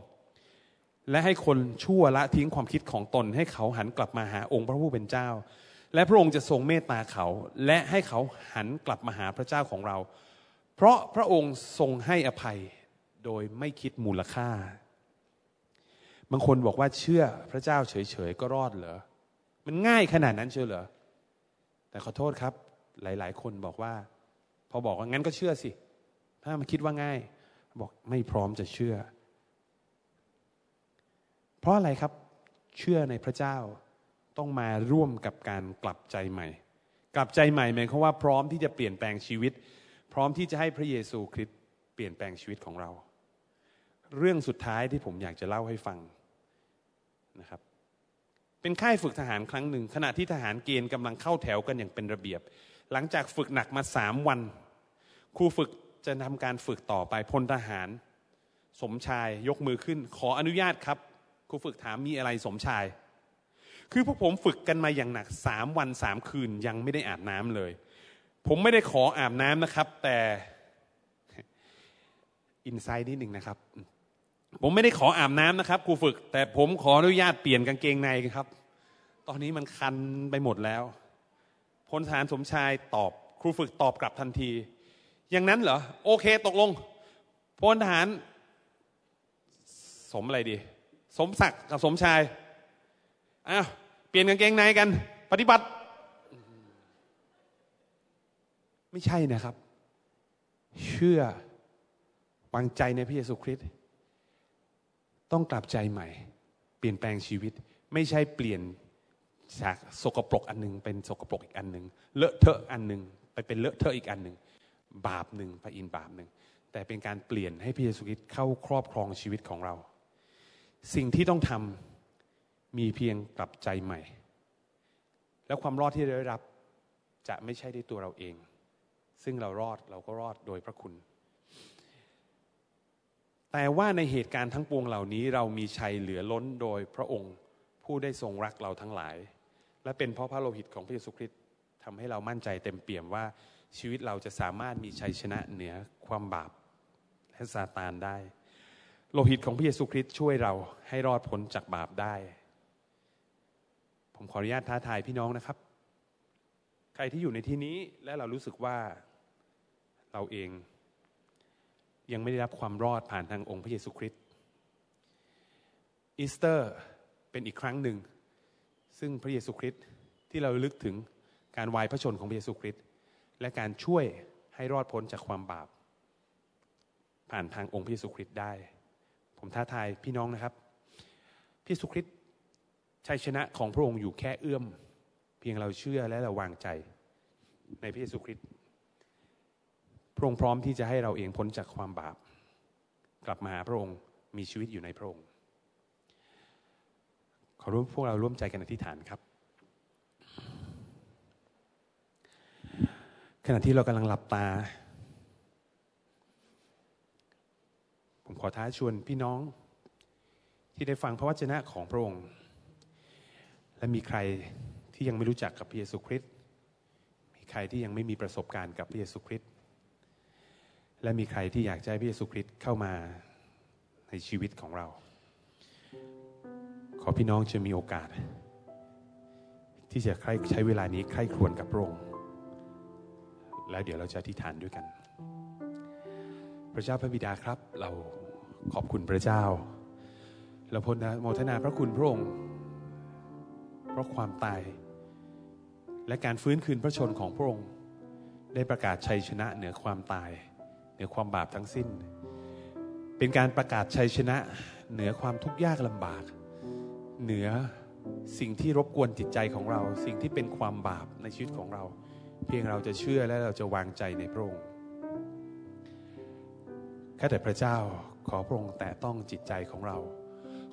และให้คนชั่วละทิ้งความคิดของตน ให้เขาหันกลับมาหาองค์พระผู้เป็นเจ้า และพระองค์จะทรงเมตตาเขา และให้เขาหันกลับมาหาพระเจ้าของเรา เพราะพระองค์ทรงให้อภัยโดยไม่คิดมูลค่า บางคนบอกว่าเชื่อพระเจ้าเฉยๆก็รอดเหรอ มันง่ายขนาดนั้นเชื่อเหรอ แต่ขอโทษครับ หลาย ๆ คนบอกว่า พอบอกว่างั้นก็เชื่อสิ ถ้ามันคิดว่าง่าย บอกไม่พร้อมจะเชื่อ เพราะอะไรครับ เชื่อในพระเจ้าต้องมาร่วมกับการกลับใจใหม่ กลับใจใหม่หมายความว่าพร้อมที่จะเปลี่ยนแปลงชีวิต พร้อมที่จะให้พระเยซูคริสต์เปลี่ยนแปลงชีวิตของเรา เรื่องสุดท้ายที่ผมอยากจะเล่าให้ฟัง นะครับ เป็นค่ายฝึกทหารครั้งหนึ่ง ขณะที่ทหารเกณฑ์กำลังเข้าแถวกันอย่างเป็นระเบียบ หลังจากฝึกหนักมาสามวัน ครูฝึกจะทำการฝึกต่อไปพลทหาร สมชายยกมือขึ้น ขออนุญาตครับ ครูฝึกถามมีอะไรสมชาย คือพวกผมฝึกกันมาอย่างหนักสามวันสามคืนยังไม่ได้อาบน้ำเลย ผมไม่ได้ขออาบน้ำนะครับ แต่อินไซด์นิดหนึ่งนะครับ ผมไม่ได้ขออาบน้ำนะครับครูฝึก แต่ผมขออนุญาตเปลี่ยนกางเกงในครับ ตอนนี้มันคันไปหมดแล้วพลทหารสมชายตอบ ครูฝึกตอบกลับทันที อย่างนั้นเหรอ โอเคตกลงพลทหาร สมอะไรดี สมศักดิ์กับสมชายอ้าวเปลี่ยนกางเกงในกัน ปฏิบัติ ไม่ใช่นะครับ เชื่อวางใจในพระเยซูคริสต์ ต้องกลับใจใหม่ เปลี่ยนแปลงชีวิต ไม่ใช่เปลี่ยนจากสกปรกอันหนึ่งเป็นสกปรกอีกอันหนึ่งเลอะเทอะอันหนึ่งไปเป็นเลอะเทอะอีกอันหนึ่งบาปหนึ่งไปอินบาปหนึ่งแต่เป็นการเปลี่ยนให้พระเยซูคริสต์เข้าครอบครองชีวิตของเรา สิ่งที่ต้องทำมีเพียงกลับใจใหม่ แล้วความรอดที่ได้รับจะไม่ใช่ด้วยตัวเราเอง ซึ่งเรารอดเราก็รอดโดยพระคุณ แต่ว่าในเหตุการณ์ทั้งปวงเหล่านี้ เรามีชัยเหลือล้นโดยพระองค์ผู้ได้ทรงรักเราทั้งหลาย และเป็นเพราะพระโลหิตของพระเยซูคริสต์ทำให้เรามั่นใจเต็มเปี่ยมว่าชีวิตเราจะสามารถมีชัยชนะเหนือความบาปและซาตานได้ โลหิตของพระเยซูคริสต์ช่วยเราให้รอดพ้นจากบาปได้ ผมขออนุญาตท้าทายพี่น้องนะครับ ใครที่อยู่ในที่นี้และเรารู้สึกว่าเราเอง ยังไม่ได้รับความรอดผ่านทางองค์พระเยซูคริสต์อีสเตอร์เป็นอีกครั้งหนึ่ง ซึ่งพระเยซูคริสต์ที่เราระลึกถึงการวายพระชนของพระเยซูคริสต์และการช่วยให้รอดพ้นจากความบาป ผ่านทางองค์พระเยซูคริสต์ได้ ผมท้าทายพี่น้องนะครับพระเยซูคริสต์ชัยชนะของพระองค์อยู่แค่เอื้อม เพียงเราเชื่อและเราวางใจในพระเยซูคริสต์ พระองค์พร้อมที่จะให้เราเองพ้นจากความบาป กลับมาหาพระองค์มีชีวิตอยู่ในพระองค์ ขอร่วมพวกเราร่วมใจกันอธิษฐานครับ ขณะที่เรากำลังหลับตา ผมขอท้าชวนพี่น้องที่ได้ฟังพระวจนะของพระองค์ และมีใครที่ยังไม่รู้จักกับพระเยซูคริสต์มีใครที่ยังไม่มีประสบการณ์กับพระเยซูคริสต์ และมีใครที่อยากให้พระเยซูคริสต์เข้ามาในชีวิตของเรา ขอพี่น้องจะมีโอกาส ที่จะใช้เวลานี้ใคร่ครวญกับพระองค์แล้วเดี๋ยวเราจะอธิษฐานด้วยกัน พระเจ้าพระบิดาครับ เราขอบคุณพระเจ้า เราพลโมทนาพระคุณพระองค์ เพราะความตาย และการฟื้นคืนพระชนของพระองค์ ได้ประกาศชัยชนะเหนือความตาย เหนือความบาปทั้งสิ้น เป็นการประกาศชัยชนะ เหนือความทุกข์ยากลำบาก เหนือสิ่งที่รบกวนจิตใจของเรา สิ่งที่เป็นความบาปในชีวิตของเรา เพียงเราจะเชื่อและเราจะวางใจในพระองค์แค่แต่พระเจ้าขอพระองค์แตะต้องจิตใจของเรา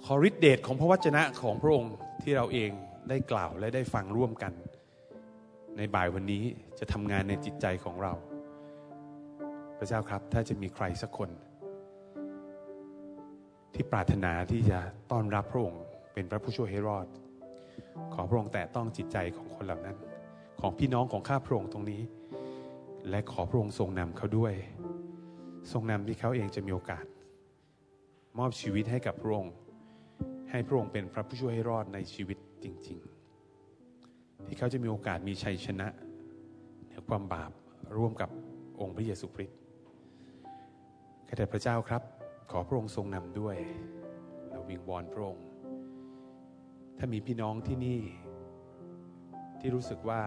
ขอฤทธิเดชของพระวจนะของพระองค์ที่เราเองได้กล่าวและได้ฟังร่วมกัน ในบ่ายวันนี้จะทำงานในจิตใจของเรา พระเจ้าครับ ถ้าจะมีใครสักคน ที่ปรารถนาที่จะต้อนรับพระองค์เป็นพระผู้ช่วยให้รอด ขอพระองค์แตะต้องจิตใจของคนเหล่านั้น ของพี่น้องของข้าพระองค์ตรงนี้ และขอพระองค์ทรงนำเขาด้วย ทรงนำที่เขาเองจะมีโอกาส มอบชีวิตให้กับพระองค์ ให้พระองค์เป็นพระผู้ช่วยให้รอดในชีวิตจริง ๆ ที่เขาจะมีโอกาสมีชัยชนะเหนือความบาปร่วมกับองค์พระเยซูคริสต์ ข้าแต่พระเจ้าครับ ขอพระองค์ทรงนำด้วย เราวิงวอนพระองค์ ถ้ามีพี่น้องที่นี่ ที่รู้สึกว่า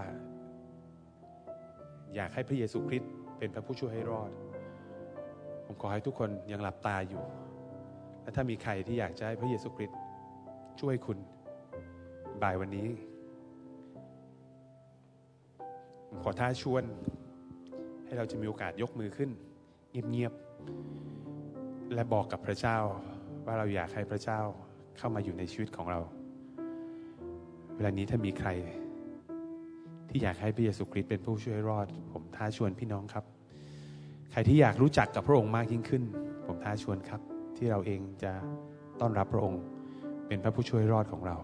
อยากให้พระเยซูคริสต์เป็นพระผู้ช่วยให้รอด ผมขอให้ทุกคนยังหลับตาอยู่ และถ้ามีใครที่อยากจะให้พระเยซูคริสต์ช่วยคุณบ่ายวันนี้ผมขอท้าชวน ให้เราจะมีโอกาสยกมือขึ้น เงียบๆ และบอกกับพระเจ้าว่าเราอยากให้พระเจ้าเข้ามาอยู่ในชีวิตของเรา เวลานี้ถ้ามีใคร ที่อยากให้พระเยซูคริสต์เป็นผู้ช่วยรอด ผมท้าชวนพี่น้องครับ ใครที่อยากรู้จักกับพระองค์มากยิ่งขึ้น ผมท้าชวนครับ ที่เราเองจะต้อนรับพระองค์เป็นพระผู้ช่วยรอดของเรา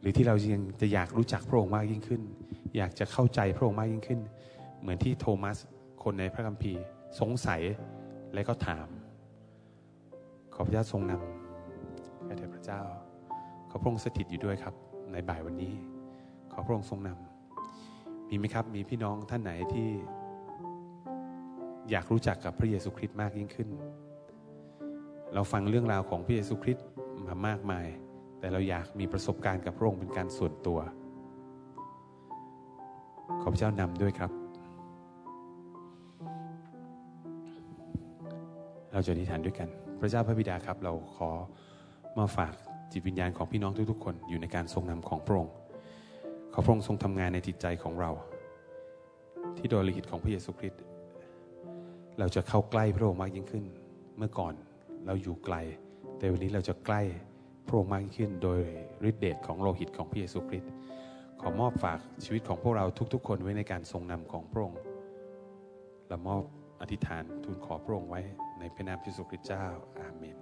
หรือที่เรายังจะอยากรู้จักพระองค์มากยิ่งขึ้น อยากจะเข้าใจพระองค์มากยิ่งขึ้น เหมือนที่โทมัสคนในพระคัมภีร์สงสัย และก็ถาม ขอพระเจ้าทรงนำแด่พระเจ้า ขอพระองค์สถิตอยู่ด้วยครับ ในบ่ายวันนี้ ขอพระองค์ทรงนำมีไหมครับ มีพี่น้องท่านไหนที่ อยากรู้จักกับพระเยซูคริสต์มากยิ่งขึ้น เราฟังเรื่องราวของพระเยซูคริสต์มามากมาย แต่เราอยากมีประสบการณ์กับพระองค์เป็นการส่วนตัว ขอพระเจ้านำด้วยครับ เราจะอธิษฐานด้วยกัน พระเจ้าพระบิดาครับ เราขอมาฝากจิตวิญญาณของพี่น้องทุกๆ คนอยู่ในการทรงนำของพระองค์ขอพระองค์ทรงทำงานในจิตใจของเรา ที่โดยลิขิตของพระเยซูคริสต์เราจะเข้าใกล้พระองค์มากยิ่งขึ้น เมื่อก่อนเราอยู่ไกล แต่วันนี้เราจะใกล้พระองค์มากยิ่งขึ้น โดยฤทธิเดชของโลหิตของพระเยซูคริสต์ขอมอบฝากชีวิตของพวกเราทุกๆ คนไว้ในการทรงนำของพระองค์และมอบ อธิษฐานทูลขอพระองค์ไว้ในพระนามพระสุคริสต์เจ้า อาเมน